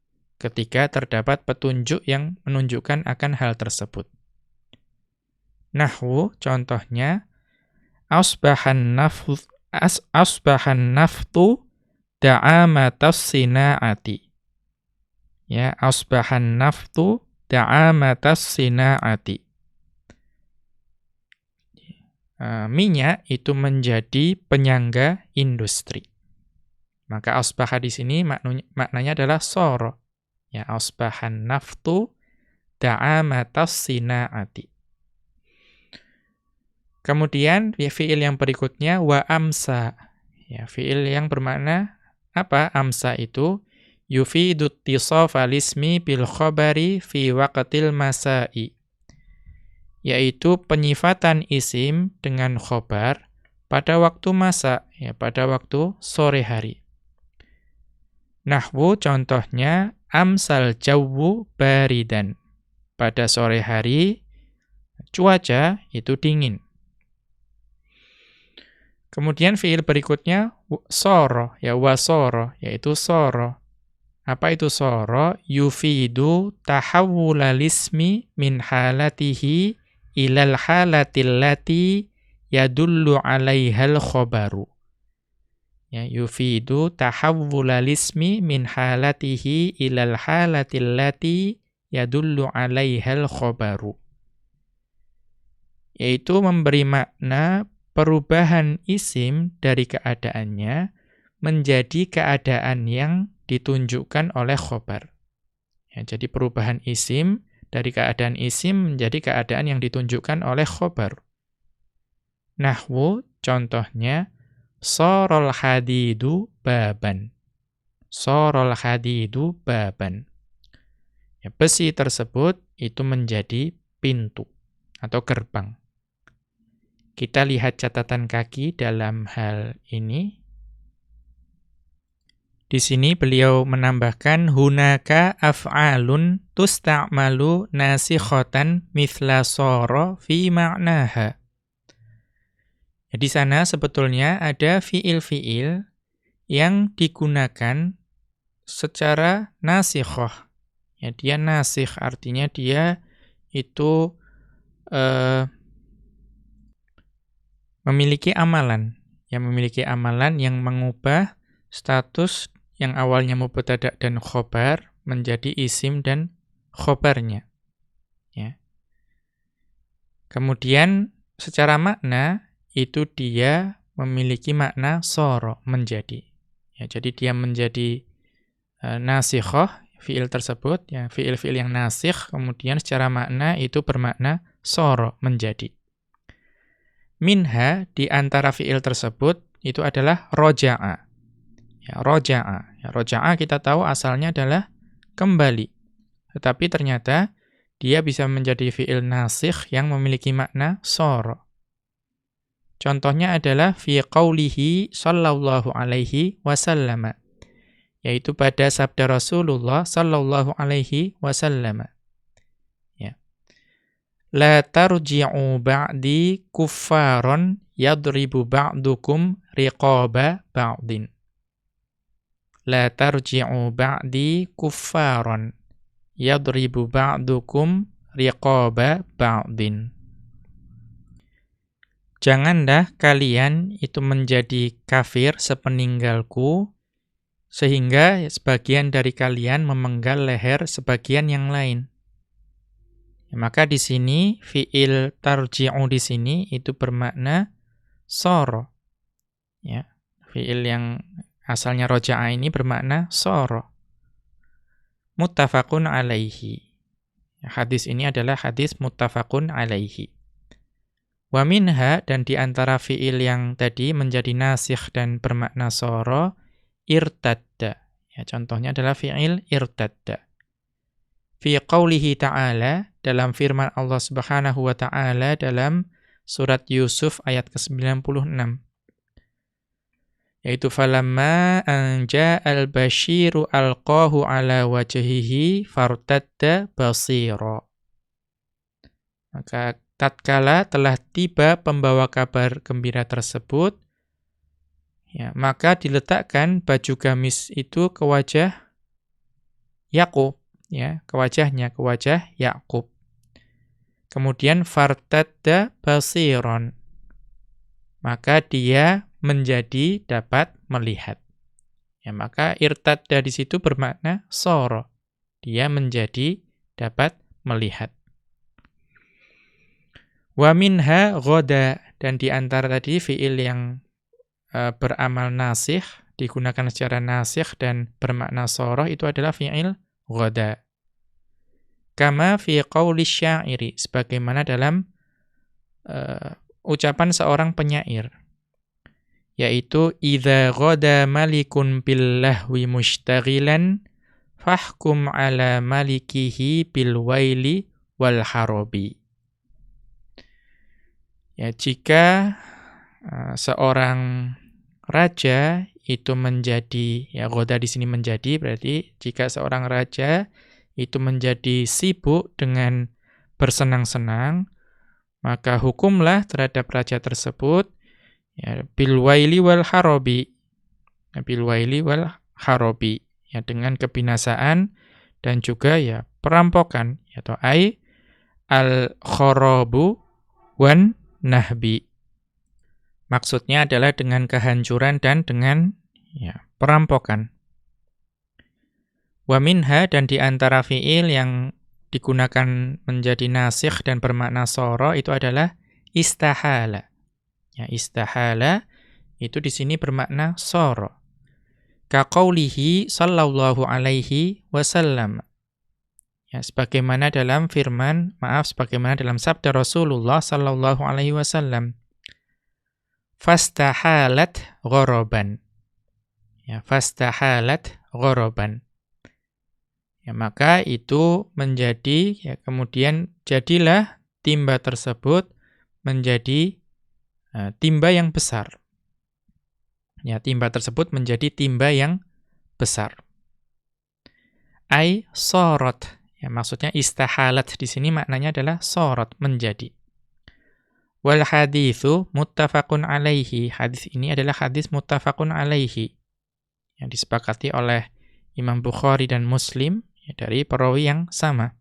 ketika terdapat petunjuk yang menunjukkan akan hal tersebut. Nahwu contohnya asbahan naftu as, asbahan naftu da'amatas sina'ati. Ya, asbahan naftu da'amatas sina'ati. Uh, minyak itu menjadi penyangga industri. Maka asbaha di sini maknanya, maknanya adalah soro. Ya, asbahan naftu da'amatas sina'ati. Kemudian ya, fiil yang berikutnya wa amsa. Ya, fiil yang bermakna apa? Amsa itu yufidut tisafa lismi bil khabari fi waqtil masai. Yaitu penyifatan isim dengan khobar pada waktu masa, ya pada waktu sore hari. Nahwu contohnya amsal jawu baridan. Pada sore hari cuaca itu dingin. Kemudian fiil berikutnya soro, ya wasoro, yaitu soro. Apa itu soro? Yufidu tahawula lismi min halatihi ilal halatillati yadullu alaihal khobaru ya yufidu tahawwula lismi min halatihi ilal halatil lati yadullu 'alaihal khabaru yaitu memberi makna perubahan isim dari keadaannya menjadi keadaan yang ditunjukkan oleh khobar. Ya, jadi perubahan isim dari keadaan isim menjadi keadaan yang ditunjukkan oleh khobar. Nahwu contohnya Sorol hadidu baban. Sorol hadidu baban. Ya, besi tersebut itu menjadi pintu atau gerbang. Kita lihat catatan kaki dalam hal ini. Di sini beliau menambahkan hunaka af'alun tusta'malu nasikhatan mithla sara fi ma'naha. Di sana sebetulnya ada fiil-fiil yang digunakan secara nasikhah. Ya, dia nasikh artinya dia itu uh, memiliki amalan, yang memiliki amalan yang mengubah status yang awalnya mubtada dan khobar menjadi isim dan khobarnya. Ya. Kemudian secara makna itu dia memiliki makna soro, menjadi. Ya, jadi dia menjadi uh, nasikhoh, fiil tersebut, ya, fiil-fiil yang nasikh, kemudian secara makna itu bermakna soro, menjadi. Minha di antara fiil tersebut itu adalah roja'a. Ya, roja'a. Ya, roja'a kita tahu asalnya adalah kembali. Tetapi ternyata dia bisa menjadi fiil nasikh yang memiliki makna soro. Contohnya adalah fi qawlihi sallallahu alaihi wasallam. Yaitu pada sabda Rasulullah sallallahu alaihi wasallam. Ya. La tarji'u ba'di kuffaron yadribu ba'dukum riqaba ba'din. La tarji'u ba'di kuffaron yadribu ba'dukum riqaba ba'din. Janganlah kalian itu menjadi kafir sepeninggalku, sehingga sebagian dari kalian memenggal leher sebagian yang lain. Ya, maka di sini fiil tarji'u di sini itu bermakna soro. Ya, fiil yang asalnya roja'a ini bermakna soro. Muttafaqun alaihi. Hadis ini adalah hadis muttafaqun alaihi. Wa minha dan di antara fiil yang tadi menjadi nasikh dan bermakna soro irtadda. Ya, contohnya adalah fiil irtadda. Fi qawlihi ta'ala dalam firman Allah Subhanahu wa taala dalam surat Yusuf ayat ke-96 yaitu falamma anja al-basyiru alqahu ala wajhihi fartadda basira maka tatkala telah tiba pembawa kabar gembira tersebut, ya, maka diletakkan baju gamis itu ke wajah Yakub, ya, ke wajahnya, ke wajah Yakub. Kemudian fartadda basiron. Maka dia menjadi dapat melihat. Ya, maka irtadda di situ bermakna soro. Dia menjadi dapat melihat. Wa minha ghoda dan di antara tadi fiil yang uh, beramal nasih digunakan secara nasih dan bermakna soroh itu adalah fiil ghoda. Kama fi qawli syairi sebagaimana dalam uh, ucapan seorang penyair yaitu idza ghada malikun bil lahwi mushtaghilan fahkum ala malikihi bil waili wal harabi Ya, jika uh, seorang raja itu menjadi ya goda di sini menjadi berarti jika seorang raja itu menjadi sibuk dengan bersenang-senang maka hukumlah terhadap raja tersebut ya bil waili wal harabi ya, bil wal harabi ya dengan kebinasaan dan juga ya perampokan atau ai al kharabu wan nahbi. Maksudnya adalah dengan kehancuran dan dengan ya, perampokan. Wa minha dan di antara fiil yang digunakan menjadi nasikh dan bermakna soro itu adalah istahala. Ya, istahala itu di sini bermakna soro. Kaqaulihi sallallahu alaihi wasallam. Ya, sebagaimana dalam firman, maaf, sebagaimana dalam sabda Rasulullah sallallahu alaihi wasallam. Fastahalat ghoroban. Ya, fastahalat ghoroban. Ya, maka itu menjadi ya kemudian jadilah timba tersebut menjadi uh, timba yang besar. Ya, timba tersebut menjadi timba yang besar. Ai sorot. Ya, maksudnya istahalat di sini maknanya adalah sorot, menjadi. Wal hadithu muttafaqun alaihi. Hadis ini adalah hadis muttafaqun alaihi. Yang disepakati oleh Imam Bukhari dan Muslim ya, dari perawi yang sama.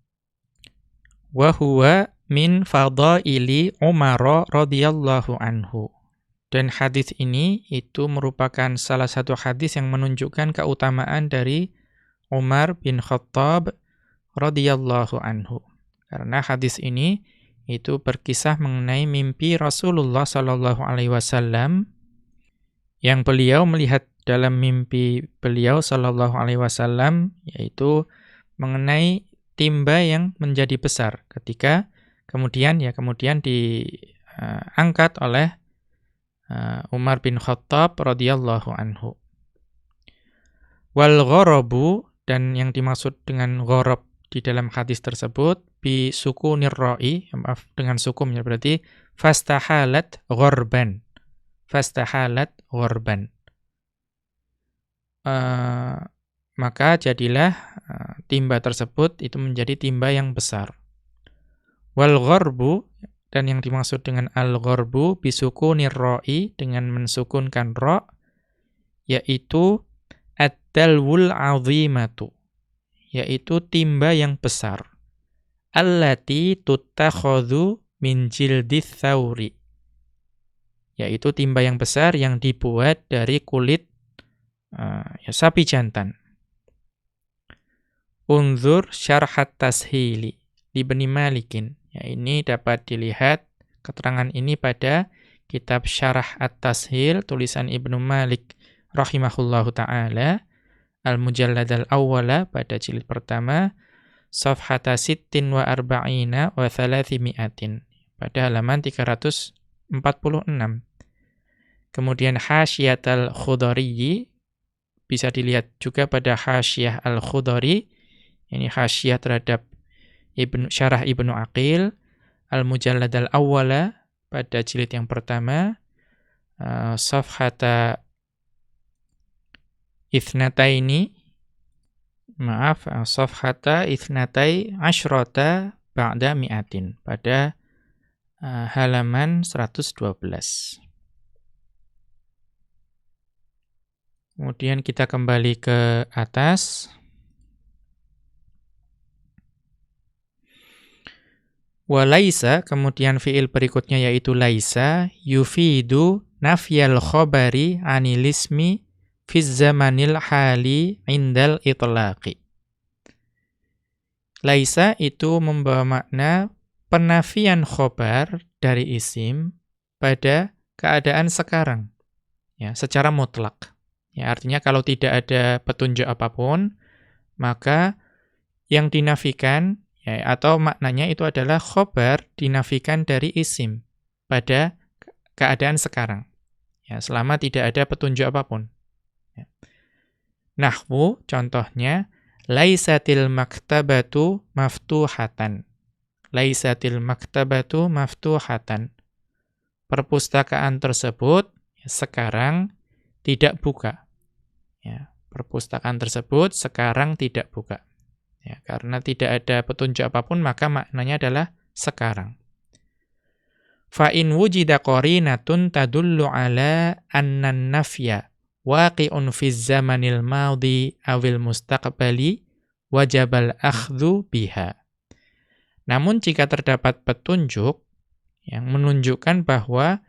Wa huwa min fadaili Umar radhiyallahu anhu. Dan hadis ini itu merupakan salah satu hadis yang menunjukkan keutamaan dari Umar bin Khattab radhiyallahu anhu. Karena hadis ini itu berkisah mengenai mimpi Rasulullah sallallahu alaihi wasallam yang beliau melihat dalam mimpi beliau sallallahu alaihi wasallam yaitu mengenai timba yang menjadi besar ketika kemudian ya kemudian diangkat uh, oleh uh, Umar bin Khattab radhiyallahu anhu. Wal dan yang dimaksud dengan ghorab di dalam hadis tersebut bi suku nirra'i, maaf dengan sukumnya berarti fastahalat ghorban. Fastahalat ghorban. Uh, maka jadilah uh, timba tersebut itu menjadi timba yang besar. Wal ghorbu dan yang dimaksud dengan al ghorbu bisuku nirra'i dengan mensukunkan ro yaitu ad-dalwul azimatu yaitu timba yang besar. Allati tutakhadhu min jildith thauri yaitu timba yang besar yang dibuat dari kulit uh, ya, sapi jantan. Unzur syarhat tashili libni malikin. Ya ini dapat dilihat keterangan ini pada kitab syarah at-tashil tulisan Ibnu Malik rahimahullahu taala al-mujallad al-awwala pada jilid pertama safhata sittin wa arba'ina wa thalathimi'atin pada halaman 346 kemudian hasyiat al-khudari bisa dilihat juga pada hasyiyah al-khudari ini hasyiyah terhadap Ibnu Syarah Ibnu Aqil. Al-Mujallad al-Awwala pada jilid yang pertama uh, safhata ithnataini maaf safhata ithnatai asyrata ba'da mi'atin pada uh, halaman 112 Kemudian kita kembali ke atas. Walaisa, kemudian fiil berikutnya yaitu laisa, yufidu nafyal khobari anilismi fiz zamanil hali indal itlaqi. Laisa itu membawa makna penafian khobar dari isim pada keadaan sekarang, ya, secara mutlak. Ya, artinya kalau tidak ada petunjuk apa pun, maka yang dinafikan ya, atau maknanya itu adalah khobar dinafikan dari isim pada keadaan sekarang. Ya, selama tidak ada petunjuk apa pun. Ya. Nahwu contohnya laisatil maktabatu maftuhatan. Laisatil maktabatu maftuhatan. Perpustakaan tersebut ya, sekarang tidak buka. Ya, perpustakaan tersebut sekarang tidak buka. Ya, karena tidak ada petunjuk apa pun maka maknanya adalah sekarang. Fa in wujida qarinatun tadullu ala anna nafya waqi'un fi zamanil madhi awil mustaqbali wajabal akhdhu biha. Namun jika terdapat petunjuk yang menunjukkan bahwa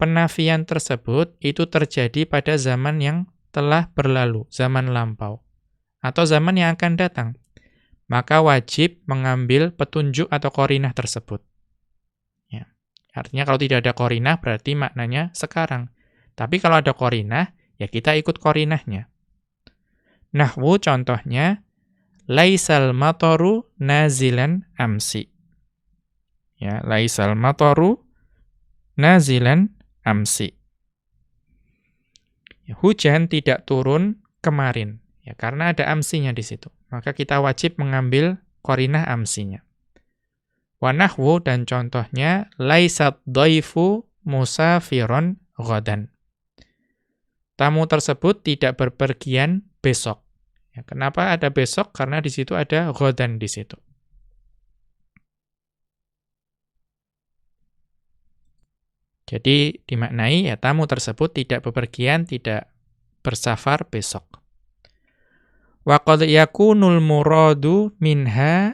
penafian tersebut itu terjadi pada zaman yang telah berlalu, zaman lampau, atau zaman yang akan datang, maka wajib mengambil petunjuk atau korinah tersebut. Ya. Artinya kalau tidak ada korinah berarti maknanya sekarang. Tapi kalau ada korinah, ya kita ikut korinahnya. Nahwu contohnya, laisal matoru nazilan amsi. Ya, laisal matoru nazilan amsi. Ya, hujan tidak turun kemarin, ya karena ada amsinya di situ. Maka kita wajib mengambil korinah amsinya. Wanahwu dan contohnya laisat doifu musafiron ghadan. Tamu tersebut tidak berpergian besok. Ya, kenapa ada besok? Karena di situ ada ghadan di situ. Jadi dimaknai ya tamu tersebut tidak bepergian, tidak bersafar besok. Wa qad yakunul muradu minha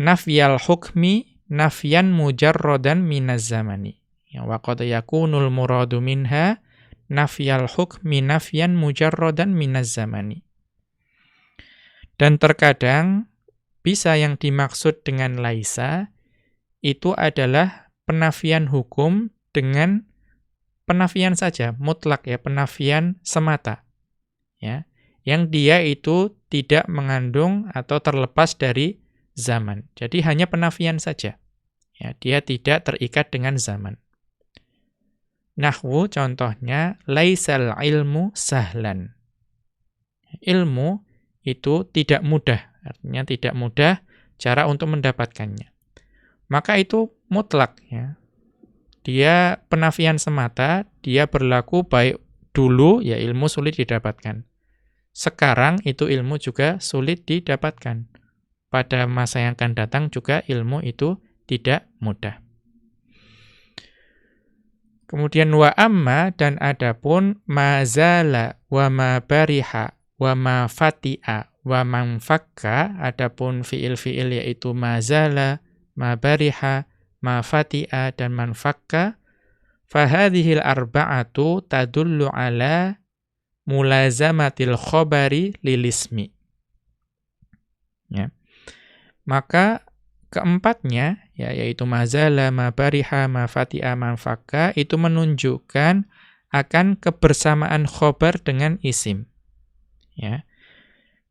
nafyal hukmi nafyan mujarradan minaz zamani. Ya wa qad yakunul muradu minha nafyal hukmi nafyan mujarradan minaz zamani. Dan terkadang bisa yang dimaksud dengan laisa itu adalah penafian hukum dengan penafian saja, mutlak ya, penafian semata. Ya, yang dia itu tidak mengandung atau terlepas dari zaman. Jadi hanya penafian saja. Ya, dia tidak terikat dengan zaman. Nahwu contohnya laisal ilmu sahlan. Ilmu itu tidak mudah, artinya tidak mudah cara untuk mendapatkannya. Maka itu mutlak ya. Dia penafian semata, dia berlaku baik dulu ya ilmu sulit didapatkan. Sekarang itu ilmu juga sulit didapatkan. Pada masa yang akan datang juga ilmu itu tidak mudah. Kemudian wa amma dan adapun mazala wa ma bariha wa ma fati'a wa man fakka adapun fiil-fiil yaitu mazala, ma bariha, ma fati'a dan man fakka fahadhil arba'atu tadullu ala mulazamatil khobari lilismi. Ya. Maka keempatnya ya yaitu mazala ma bariha ma fati'a man fakka itu menunjukkan akan kebersamaan khobar dengan isim ya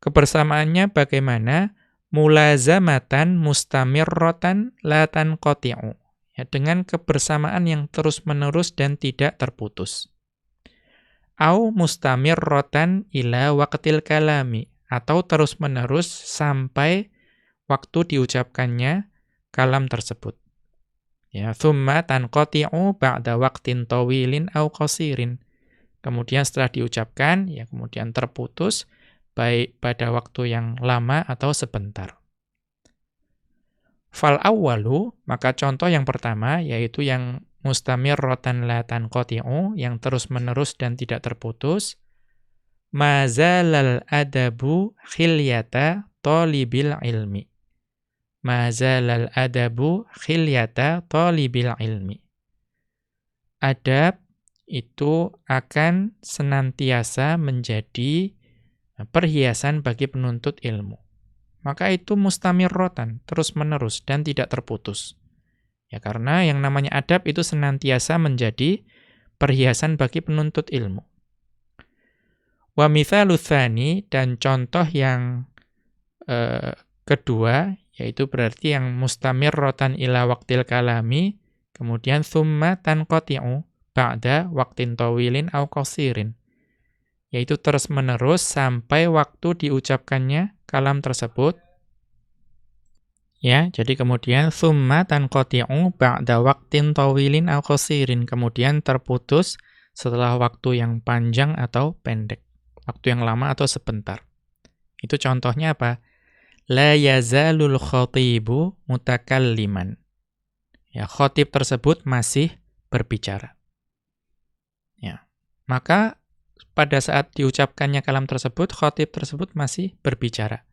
kebersamaannya bagaimana mulazamatan mustamirrotan latan koti'u. Ya, dengan kebersamaan yang terus-menerus dan tidak terputus. Au mustamirrotan ila waqtil kalami. Atau terus-menerus sampai waktu diucapkannya kalam tersebut. Ya, thumma tanqati'u ba'da waqtin tawilin au qasirin. Kemudian setelah diucapkan, ya kemudian terputus, baik pada waktu yang lama atau sebentar. Fal awwalu, maka contoh yang pertama yaitu yang mustamir rotan latan koti'u, yang terus-menerus dan tidak terputus. Mazalal adabu khilyata tolibil ilmi. Mazalal adabu khilyata tolibil ilmi. Adab itu akan senantiasa menjadi perhiasan bagi penuntut ilmu. Maka itu mustamirrotan, terus-menerus, dan tidak terputus. Ya karena yang namanya adab itu senantiasa menjadi perhiasan bagi penuntut ilmu. Wa mithalu dan contoh yang eh, kedua, yaitu berarti yang mustamirrotan ila waktil kalami, kemudian thumma tanqati'u ba'da waktin tawilin au qasirin yaitu terus-menerus sampai waktu diucapkannya kalam tersebut. Ya, jadi kemudian summa tanqati'u ba'da waqtin tawilin aw qasirin, kemudian terputus setelah waktu yang panjang atau pendek, waktu yang lama atau sebentar. Itu contohnya apa? La yazalul khatibu mutakalliman. Ya, khatib tersebut masih berbicara. Ya. Maka pada saat diucapkannya kalam tersebut, khotib tersebut masih berbicara.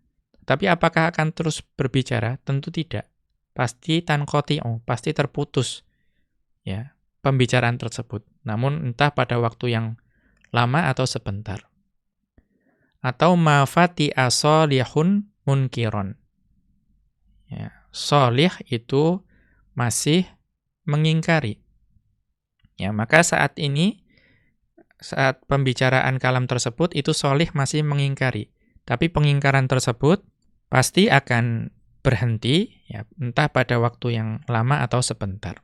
Tapi apakah akan terus berbicara? Tentu tidak. Pasti tanqoti'u, pasti terputus ya pembicaraan tersebut. Namun entah pada waktu yang lama atau sebentar. Atau mafati asolihun munkiron. Ya, solih itu masih mengingkari. Ya, maka saat ini saat pembicaraan kalam tersebut itu solih masih mengingkari. Tapi pengingkaran tersebut pasti akan berhenti, ya, entah pada waktu yang lama atau sebentar.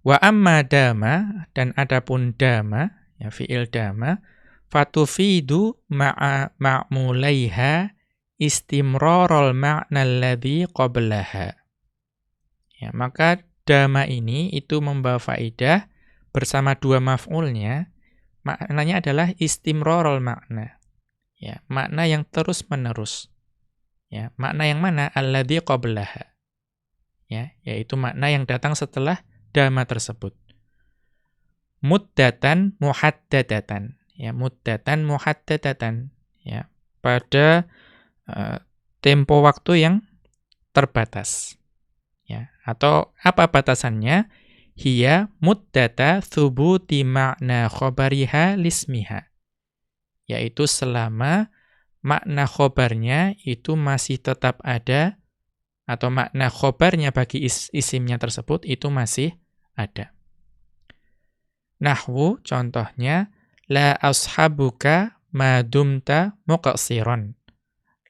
Wa amma dama, dan adapun dama, ya fi'il dama, fatufidu ma'a ma'mulaiha istimrarul ma'na alladhi qablaha. Ya, maka dama ini itu membawa faidah bersama dua maf'ulnya, maknanya adalah istimrorol makna. Ya, makna yang terus-menerus. Ya, makna yang mana? Alladhi qablaha. Ya, yaitu makna yang datang setelah dama tersebut. Muddatan muhaddadatan. Ya, muddatan muhaddadatan. Ya, pada uh, tempo waktu yang terbatas. Ya, atau apa batasannya? Hiya muddata thubuti ma'na khobariha lismiha. Yaitu selama makna khobarnya itu masih tetap ada atau makna khobarnya bagi is isimnya tersebut itu masih ada. Nahwu contohnya la ashabuka madumta muqsiron.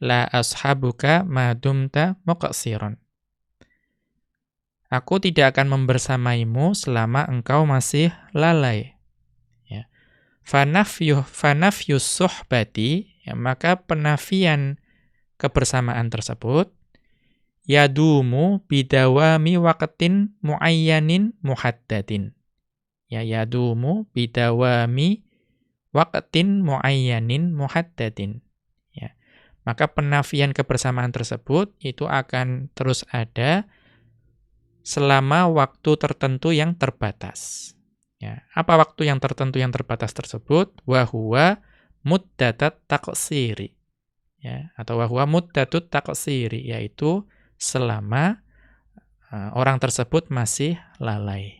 La ashabuka madumta muqsiron. Aku tidak akan membersamaimu selama engkau masih lalai. Ya. Fanafyu fanafyu suhbati ya, maka penafian kebersamaan tersebut yadumu bidawami waqtin muayyanin muhaddadin. Ya yadumu bidawami waqtin muayyanin muhaddadin. Ya. Maka penafian kebersamaan tersebut itu akan terus ada selama waktu tertentu yang terbatas. Ya. Apa waktu yang tertentu yang terbatas tersebut? Wahuwa muddatat taqsiri. Ya, atau wahwa muddatut taqsiri, yaitu selama uh, orang tersebut masih lalai.